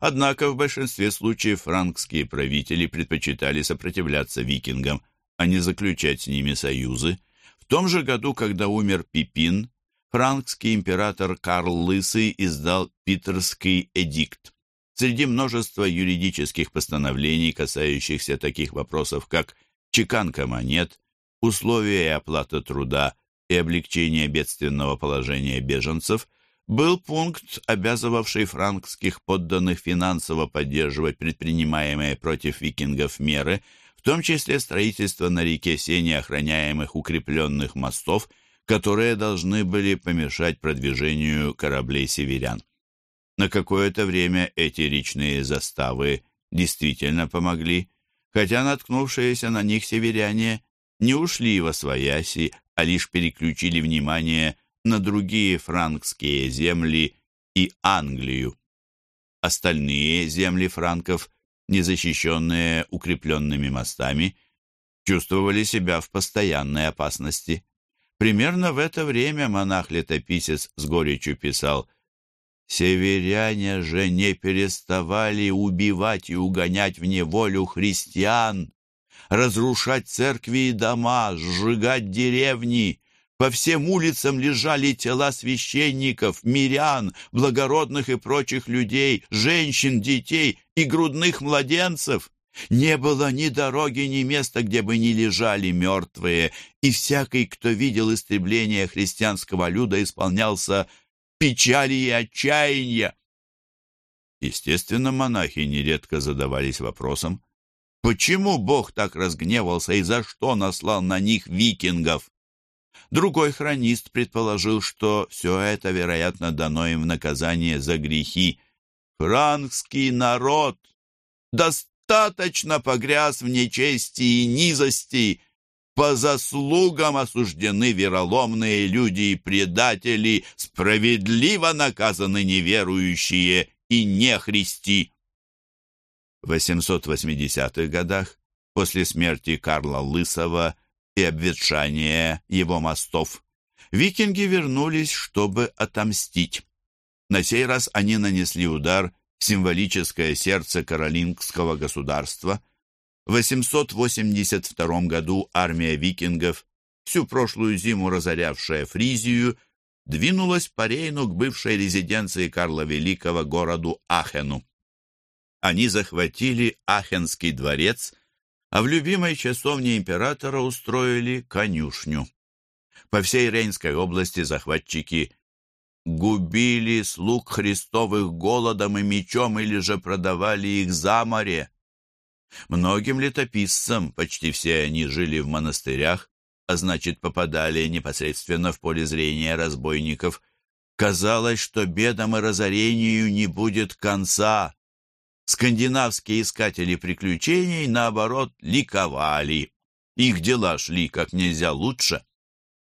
Однако в большинстве случаев франкские правители предпочитали сопротивляться викингам, а не заключать с ними союзы. В том же году, когда умер Пипин, франкский император Карл Лысый издал Питерский эдикт. Среди множества юридических постановлений, касающихся таких вопросов, как чеканка монет, условия и оплата труда и облегчение бедственного положения беженцев, был пункт, обязывавший франкских подданных финансово поддерживать предпринимаемые против викингов меры, том числе строительство на реке Сени охраняемых укрепленных мостов, которые должны были помешать продвижению кораблей северян. На какое-то время эти речные заставы действительно помогли, хотя наткнувшиеся на них северяне не ушли во свояси, а лишь переключили внимание на другие франкские земли и Англию. Остальные земли франков, незащищенные укрепленными мостами, чувствовали себя в постоянной опасности. Примерно в это время монах-летописец с горечью писал «Северяне же не переставали убивать и угонять в неволю христиан, разрушать церкви и дома, сжигать деревни. По всем улицам лежали тела священников, мирян, благородных и прочих людей, женщин, детей и грудных младенцев. Не было ни дороги, ни места, где бы не лежали мертвые, и всякий, кто видел истребление христианского люда, исполнялся печали и отчаяния. Естественно, монахи нередко задавались вопросом, почему Бог так разгневался и за что наслал на них викингов. Другой хронист предположил, что все это, вероятно, дано им в наказание за грехи. Франкский народ достаточно погряз в нечестии и низости, по заслугам осуждены вероломные люди и предатели, справедливо наказаны неверующие и нехристи. В 880-х годах, после смерти Карла Лысого и обветшания его мостов, викинги вернулись, чтобы отомстить. На сей раз они нанесли удар в символическое сердце каролингского государства – в 882 году армия викингов, всю прошлую зиму разорявшая Фризию, двинулась по Рейну к бывшей резиденции Карла Великого городу Ахену. Они захватили Ахенский дворец, а в любимой часовне императора устроили конюшню. По всей Рейнской области захватчики губили слуг Христовых голодом и мечом или же продавали их за море. Многим летописцам, почти все они жили в монастырях, а значит попадали непосредственно в поле зрения разбойников, казалось, что бедам и разорению не будет конца. Скандинавские искатели приключений, наоборот, ликовали. Их дела шли как нельзя лучше.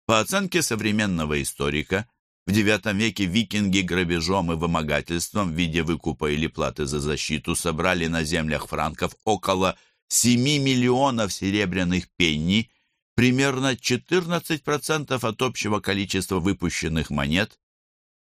По оценке современного историка, в IX веке викинги грабежом и вымогательством в виде выкупа или платы за защиту собрали на землях франков около 7 миллионов серебряных пенни, примерно 14% от общего количества выпущенных монет.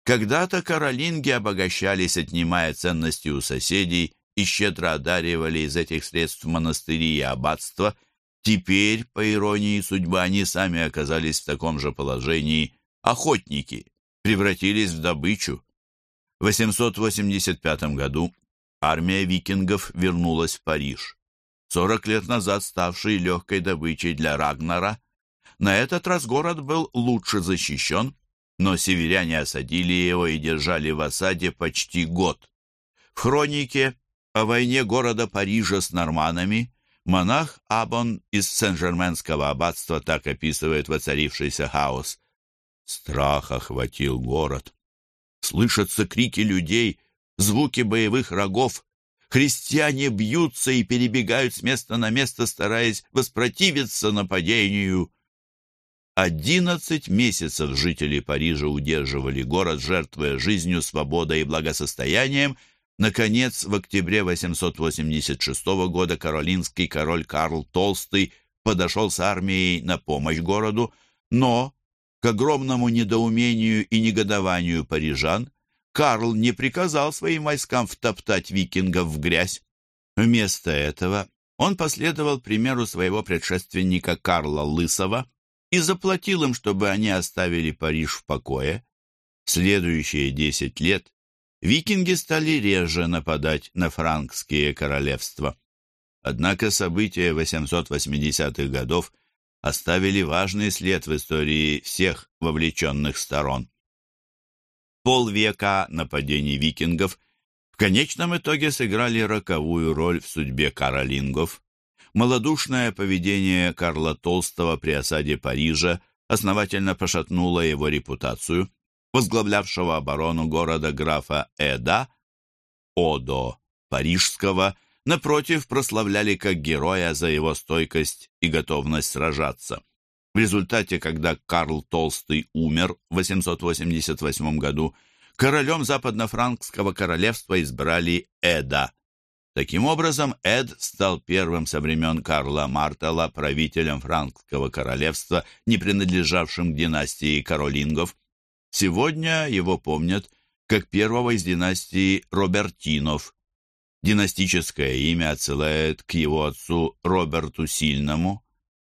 Когда-то каролинги обогащались, отнимая ценности у соседей и щедро одаривали из этих средств монастыри и аббатства. Теперь, по иронии судьбы, они сами оказались в таком же положении охотники превратились в добычу. В 885 году армия викингов вернулась в Париж. 40 лет назад ставший легкой добычей для Рагнара. На этот раз город был лучше защищен, но северяне осадили его и держали в осаде почти год. В хронике о войне города Парижа с норманами монах Абон из Сен-Жерменского аббатства так описывает воцарившийся хаос. Страх охватил город. Слышатся крики людей, звуки боевых рогов. Христиане бьются и перебегают с места на место, стараясь воспротивиться нападению. Одиннадцать месяцев жители Парижа удерживали город, жертвуя жизнью, свободой и благосостоянием. Наконец, в октябре 886 года каролинский король Карл Толстый подошел с армией на помощь городу, но к огромному недоумению и негодованию парижан, Карл не приказал своим войскам втоптать викингов в грязь. Вместо этого он последовал примеру своего предшественника Карла Лысого и заплатил им, чтобы они оставили Париж в покое. В следующие десять лет викинги стали реже нападать на франкские королевства. Однако события 880-х годов оставили важный след в истории всех вовлеченных сторон. Полвека нападений викингов в конечном итоге сыграли роковую роль в судьбе каролингов. Молодушное поведение Карла Толстого при осаде Парижа основательно пошатнуло его репутацию. Возглавлявшего оборону города графа Эда, Одо Парижского, напротив, прославляли как героя за его стойкость и готовность сражаться. В результате, когда Карл Толстый умер в 888 году, королем западно-франкского королевства избрали Эда. Таким образом, Эд стал первым со времен Карла Мартела правителем франкского королевства, не принадлежавшим к династии Каролингов. Сегодня его помнят как первого из династии Робертинов, Династическое имя отсылает к его отцу Роберту Сильному,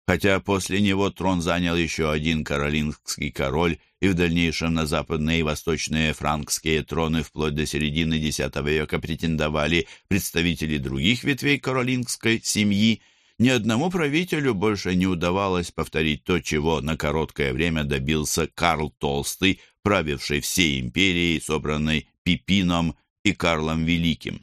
хотя после него трон занял еще один каролингский король, и в дальнейшем на западные и восточные франкские троны вплоть до середины X века претендовали представители других ветвей каролингской семьи, ни одному правителю больше не удавалось повторить то, чего на короткое время добился Карл Толстый, правивший всей империей, собранной Пипином и Карлом Великим.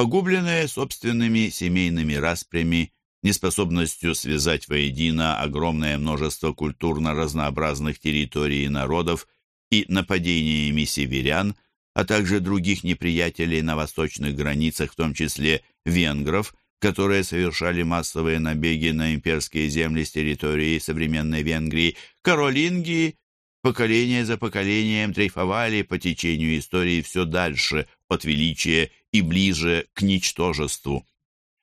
Погубленные собственными семейными распрями, неспособностью связать воедино огромное множество культурно разнообразных территорий и народов и нападениями северян, а также других неприятелей на восточных границах, в том числе венгров, которые совершали массовые набеги на имперские земли с территории современной Венгрии, каролинги поколение за поколением дрейфовали по течению истории все дальше от величия и ближе к ничтожеству.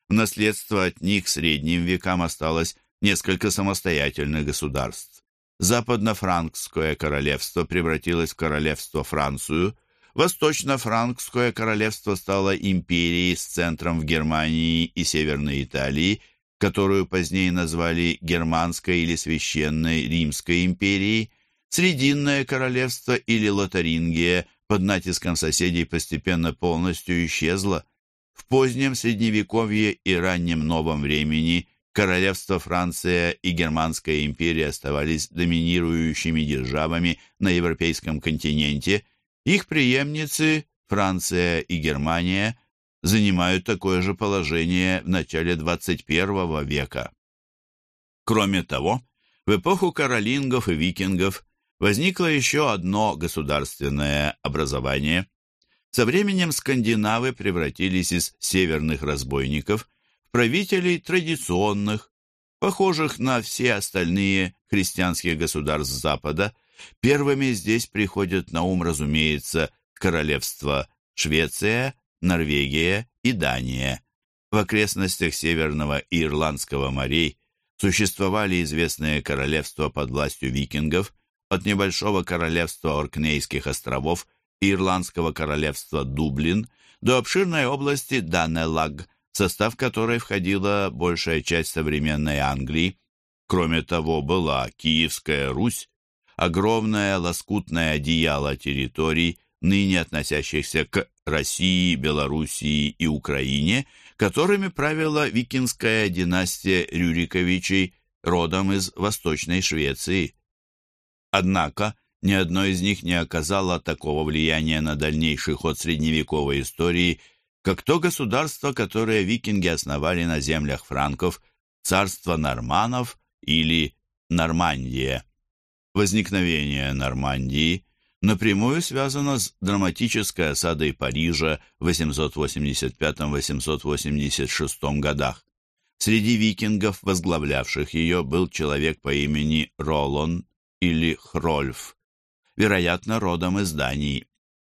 В наследство от них средним векам осталось несколько самостоятельных государств. Западно-франкское королевство превратилось в королевство Францию, Восточно-франкское королевство стало империей с центром в Германии и Северной Италии, которую позднее назвали Германской или Священной Римской империей, Срединное королевство или Лотарингия под натиском соседей постепенно полностью исчезло. В позднем Средневековье и раннем Новом времени королевство Франция и Германская империя оставались доминирующими державами на европейском континенте. Их преемницы, Франция и Германия, занимают такое же положение в начале XXI века. Кроме того, в эпоху каролингов и викингов возникло еще одно государственное образование. Со временем скандинавы превратились из северных разбойников в правителей традиционных, похожих на все остальные христианские государств Запада. Первыми здесь приходят на ум, разумеется, королевства Швеция, Норвегия и Дания. В окрестностях Северного и Ирландского морей существовали известные королевства под властью викингов – от небольшого королевства Оркнейских островов и Ирландского королевства Дублин до обширной области Данелаг, в состав которой входила большая часть современной Англии. Кроме того, была Киевская Русь, огромное лоскутное одеяло территорий, ныне относящихся к России, Белоруссии и Украине, которыми правила викинская династия Рюриковичей, родом из Восточной Швеции. Однако ни одно из них не оказало такого влияния на дальнейший ход средневековой истории, как то государство, которое викинги основали на землях франков, царство норманов или Нормандия. Возникновение Нормандии напрямую связано с драматической осадой Парижа в 885-886 годах. Среди викингов, возглавлявших ее, был человек по имени Ролон или Хрольф, вероятно, родом из Дании.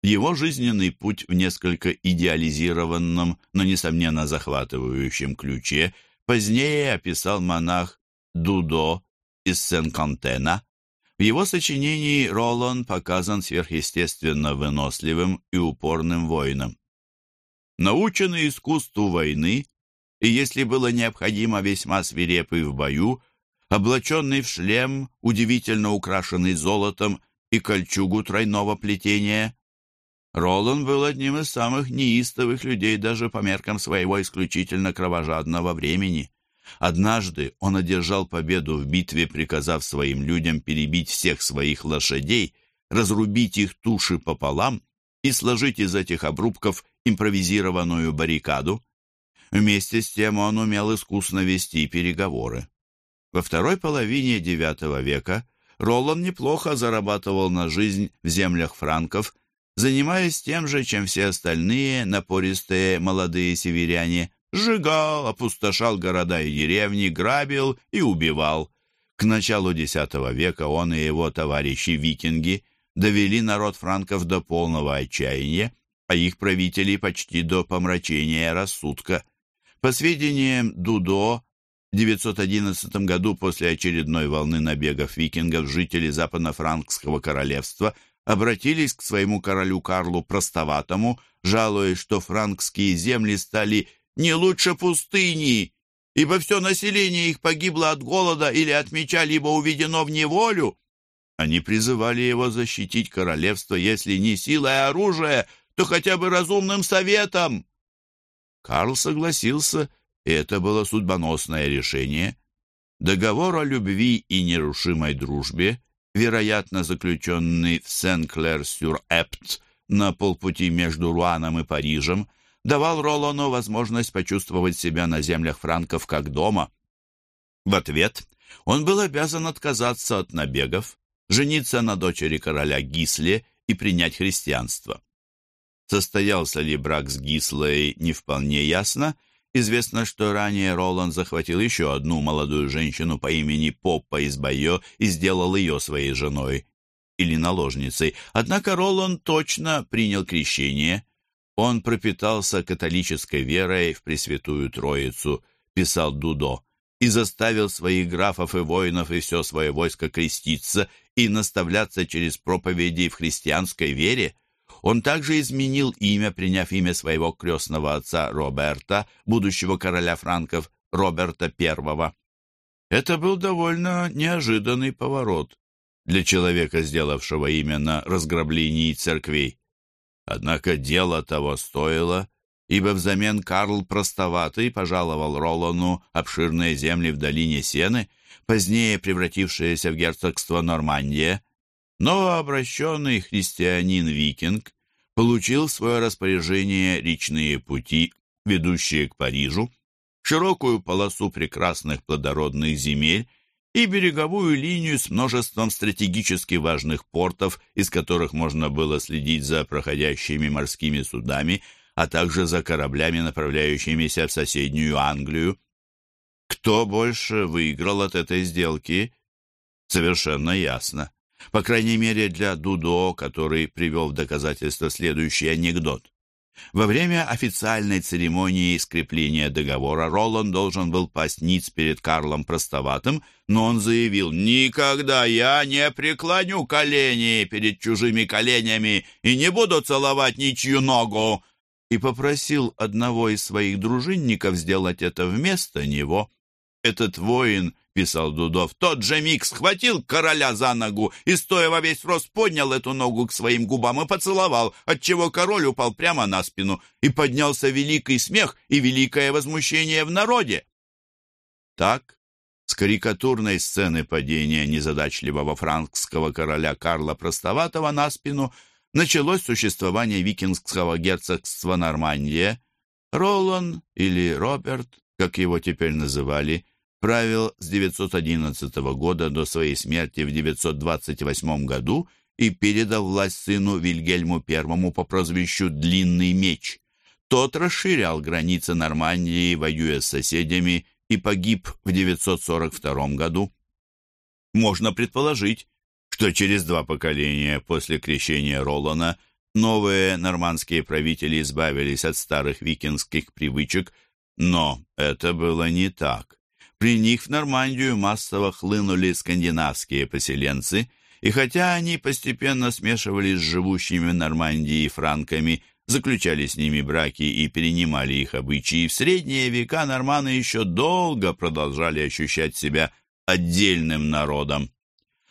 Его жизненный путь в несколько идеализированном, но, несомненно, захватывающем ключе позднее описал монах Дудо из Сен-Кантена. В его сочинении Ролан показан сверхъестественно выносливым и упорным воином. Наученный искусству войны, и если было необходимо весьма свирепый в бою, облаченный в шлем, удивительно украшенный золотом и кольчугу тройного плетения. Ролан был одним из самых неистовых людей даже по меркам своего исключительно кровожадного времени. Однажды он одержал победу в битве, приказав своим людям перебить всех своих лошадей, разрубить их туши пополам и сложить из этих обрубков импровизированную баррикаду. Вместе с тем он умел искусно вести переговоры. Во второй половине IX века Ролан неплохо зарабатывал на жизнь в землях франков, занимаясь тем же, чем все остальные напористые молодые северяне, сжигал, опустошал города и деревни, грабил и убивал. К началу X века он и его товарищи-викинги довели народ франков до полного отчаяния, а их правителей почти до помрачения рассудка. По сведениям Дудо, 911 году после очередной волны набегов викингов жители Западно-Франкского королевства обратились к своему королю Карлу Простоватому, жалуясь, что франкские земли стали не лучше пустыни, ибо все население их погибло от голода или от меча, либо уведено в неволю. Они призывали его защитить королевство, если не силой и оружием, то хотя бы разумным советом. Карл согласился, и это было судьбоносное решение. Договор о любви и нерушимой дружбе, вероятно, заключенный в Сен-Клер-сюр-Эпт на полпути между Руаном и Парижем, давал Ролану возможность почувствовать себя на землях франков как дома. В ответ он был обязан отказаться от набегов, жениться на дочери короля Гисле и принять христианство. Состоялся ли брак с Гислой, не вполне ясно. Известно, что ранее Роланд захватил еще одну молодую женщину по имени Поппа из Байо и сделал ее своей женой или наложницей. Однако Роланд точно принял крещение. Он пропитался католической верой в Пресвятую Троицу, писал Дудо, и заставил своих графов и воинов и все свое войско креститься и наставляться через проповеди в христианской вере. Он также изменил имя, приняв имя своего крестного отца Роберта, будущего короля франков Роберта I. Это был довольно неожиданный поворот для человека, сделавшего имя на разграблении церквей. Однако дело того стоило, ибо взамен Карл Простоватый пожаловал Ролану обширные земли в долине Сены, позднее превратившиеся в герцогство Нормандия, новообращенный христианин-викинг получил в свое распоряжение речные пути, ведущие к Парижу, широкую полосу прекрасных плодородных земель и береговую линию с множеством стратегически важных портов, из которых можно было следить за проходящими морскими судами, а также за кораблями, направляющимися в соседнюю Англию. Кто больше выиграл от этой сделки, совершенно ясно. По крайней мере, для Дудо, который привел в доказательство следующий анекдот. Во время официальной церемонии скрепления договора Роланд должен был пасть ниц перед Карлом Простоватым, но он заявил «Никогда я не преклоню колени перед чужими коленями и не буду целовать ничью ногу!» и попросил одного из своих дружинников сделать это вместо него. Этот воин писал Дудов, тот же миг схватил короля за ногу и, стоя во весь рост, поднял эту ногу к своим губам и поцеловал, отчего король упал прямо на спину, и поднялся великий смех и великое возмущение в народе. Так, с карикатурной сцены падения незадачливого франкского короля Карла Простоватого на спину началось существование викингского герцогства Нормандия. Ролан или Роберт, как его теперь называли, правил с 911 года до своей смерти в 928 году и передал власть сыну Вильгельму I по прозвищу «Длинный меч». Тот расширял границы Нормандии, воюя с соседями, и погиб в 942 году. Можно предположить, что через два поколения после крещения Ролана новые нормандские правители избавились от старых викингских привычек, но это было не так. При них в Нормандию массово хлынули скандинавские поселенцы, и хотя они постепенно смешивались с живущими в Нормандии франками, заключали с ними браки и перенимали их обычаи, в средние века норманы еще долго продолжали ощущать себя отдельным народом.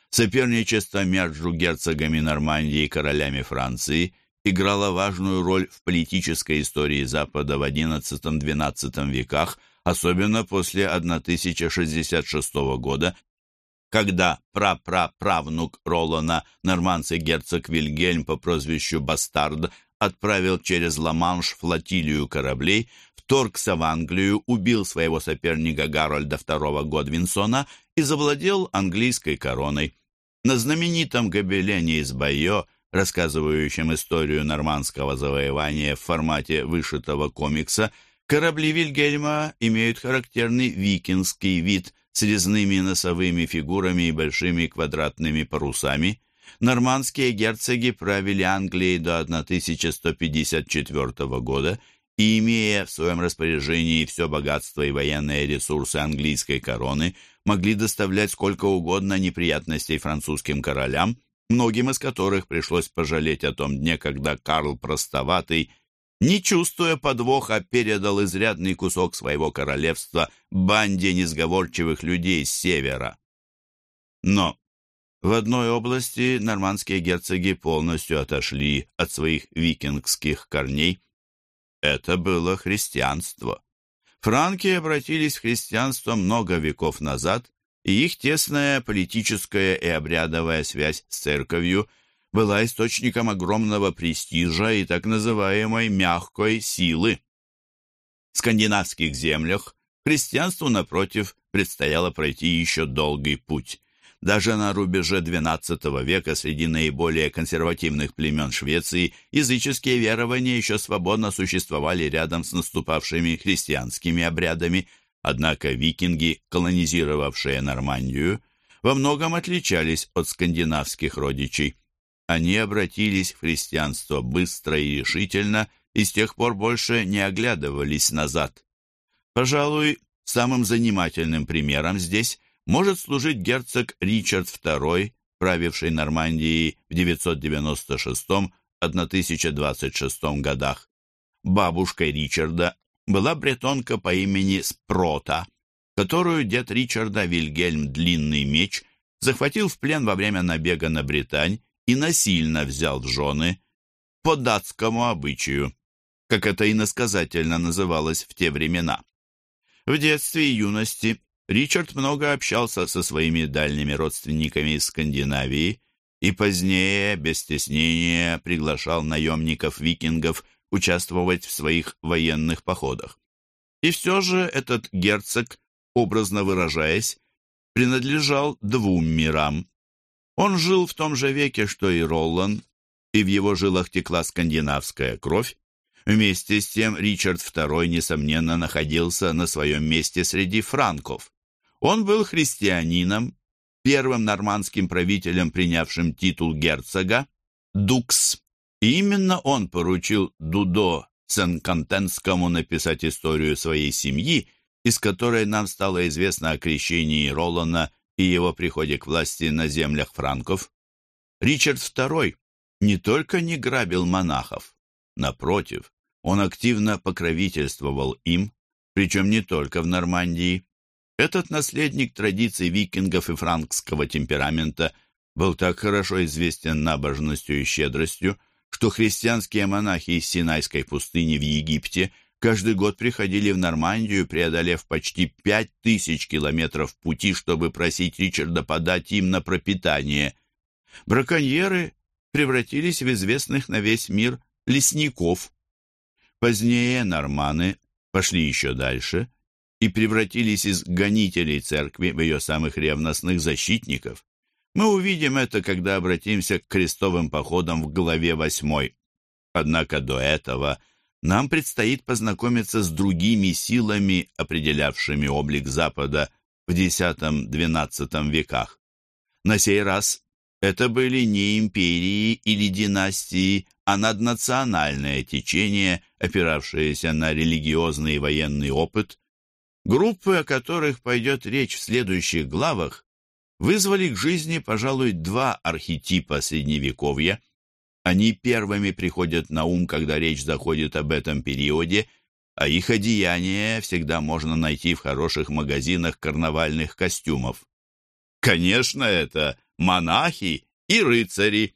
Соперничество между герцогами Нормандии и королями Франции играло важную роль в политической истории Запада в XI-XII веках, особенно после 1066 года, когда прапраправнук Ролана, нормандский герцог Вильгельм по прозвищу Бастард, отправил через Ла-Манш флотилию кораблей, вторгся в Англию, убил своего соперника Гарольда II Годвинсона и завладел английской короной. На знаменитом гобелене из Байо, рассказывающем историю нормандского завоевания в формате вышитого комикса, Корабли Вильгельма имеют характерный викингский вид с резными носовыми фигурами и большими квадратными парусами. Нормандские герцоги правили Англией до 1154 года и, имея в своем распоряжении все богатство и военные ресурсы английской короны, могли доставлять сколько угодно неприятностей французским королям, многим из которых пришлось пожалеть о том дне, когда Карл Простоватый, не чувствуя подвоха, передал изрядный кусок своего королевства банде несговорчивых людей с севера. Но в одной области нормандские герцоги полностью отошли от своих викингских корней. Это было христианство. Франки обратились в христианство много веков назад, и их тесная политическая и обрядовая связь с церковью была источником огромного престижа и так называемой «мягкой силы». В скандинавских землях христианству, напротив, предстояло пройти еще долгий путь. Даже на рубеже XII века среди наиболее консервативных племен Швеции языческие верования еще свободно существовали рядом с наступавшими христианскими обрядами, однако викинги, колонизировавшие Нормандию, во многом отличались от скандинавских родичей. Они обратились в христианство быстро и решительно и с тех пор больше не оглядывались назад. Пожалуй, самым занимательным примером здесь может служить герцог Ричард II, правивший Нормандией в 996-1026 годах. Бабушкой Ричарда была бретонка по имени Спрота, которую дед Ричарда Вильгельм Длинный Меч захватил в плен во время набега на Британь и насильно взял в жены по датскому обычаю, как это иносказательно называлось в те времена. В детстве и юности Ричард много общался со своими дальними родственниками из Скандинавии и позднее, без стеснения, приглашал наемников-викингов участвовать в своих военных походах. И все же этот герцог, образно выражаясь, принадлежал двум мирам. Он жил в том же веке, что и Роллан, и в его жилах текла скандинавская кровь. Вместе с тем Ричард II, несомненно, находился на своем месте среди франков. Он был христианином, первым нормандским правителем, принявшим титул герцога, Дукс. И именно он поручил Дудо Сен-Кантенскому написать историю своей семьи, из которой нам стало известно о крещении Ролана и его приходе к власти на землях франков. Ричард II не только не грабил монахов, напротив, он активно покровительствовал им, причем не только в Нормандии. Этот наследник традиций викингов и франкского темперамента был так хорошо известен набожностью и щедростью, что христианские монахи из Синайской пустыни в Египте каждый год приходили в Нормандию, преодолев почти пять тысяч километров пути, чтобы просить Ричарда подать им на пропитание. Браконьеры превратились в известных на весь мир лесников. Позднее норманы пошли еще дальше – и превратились из гонителей церкви в ее самых ревностных защитников. Мы увидим это, когда обратимся к крестовым походам в главе 8. Однако до этого нам предстоит познакомиться с другими силами, определявшими облик Запада в X-XII веках. На сей раз это были не империи или династии, а наднациональное течение, опиравшееся на религиозный и военный опыт, Группы, о которых пойдет речь в следующих главах, вызвали к жизни, пожалуй, два архетипа Средневековья. Они первыми приходят на ум, когда речь заходит об этом периоде, а их одеяния всегда можно найти в хороших магазинах карнавальных костюмов. Конечно, это монахи и рыцари.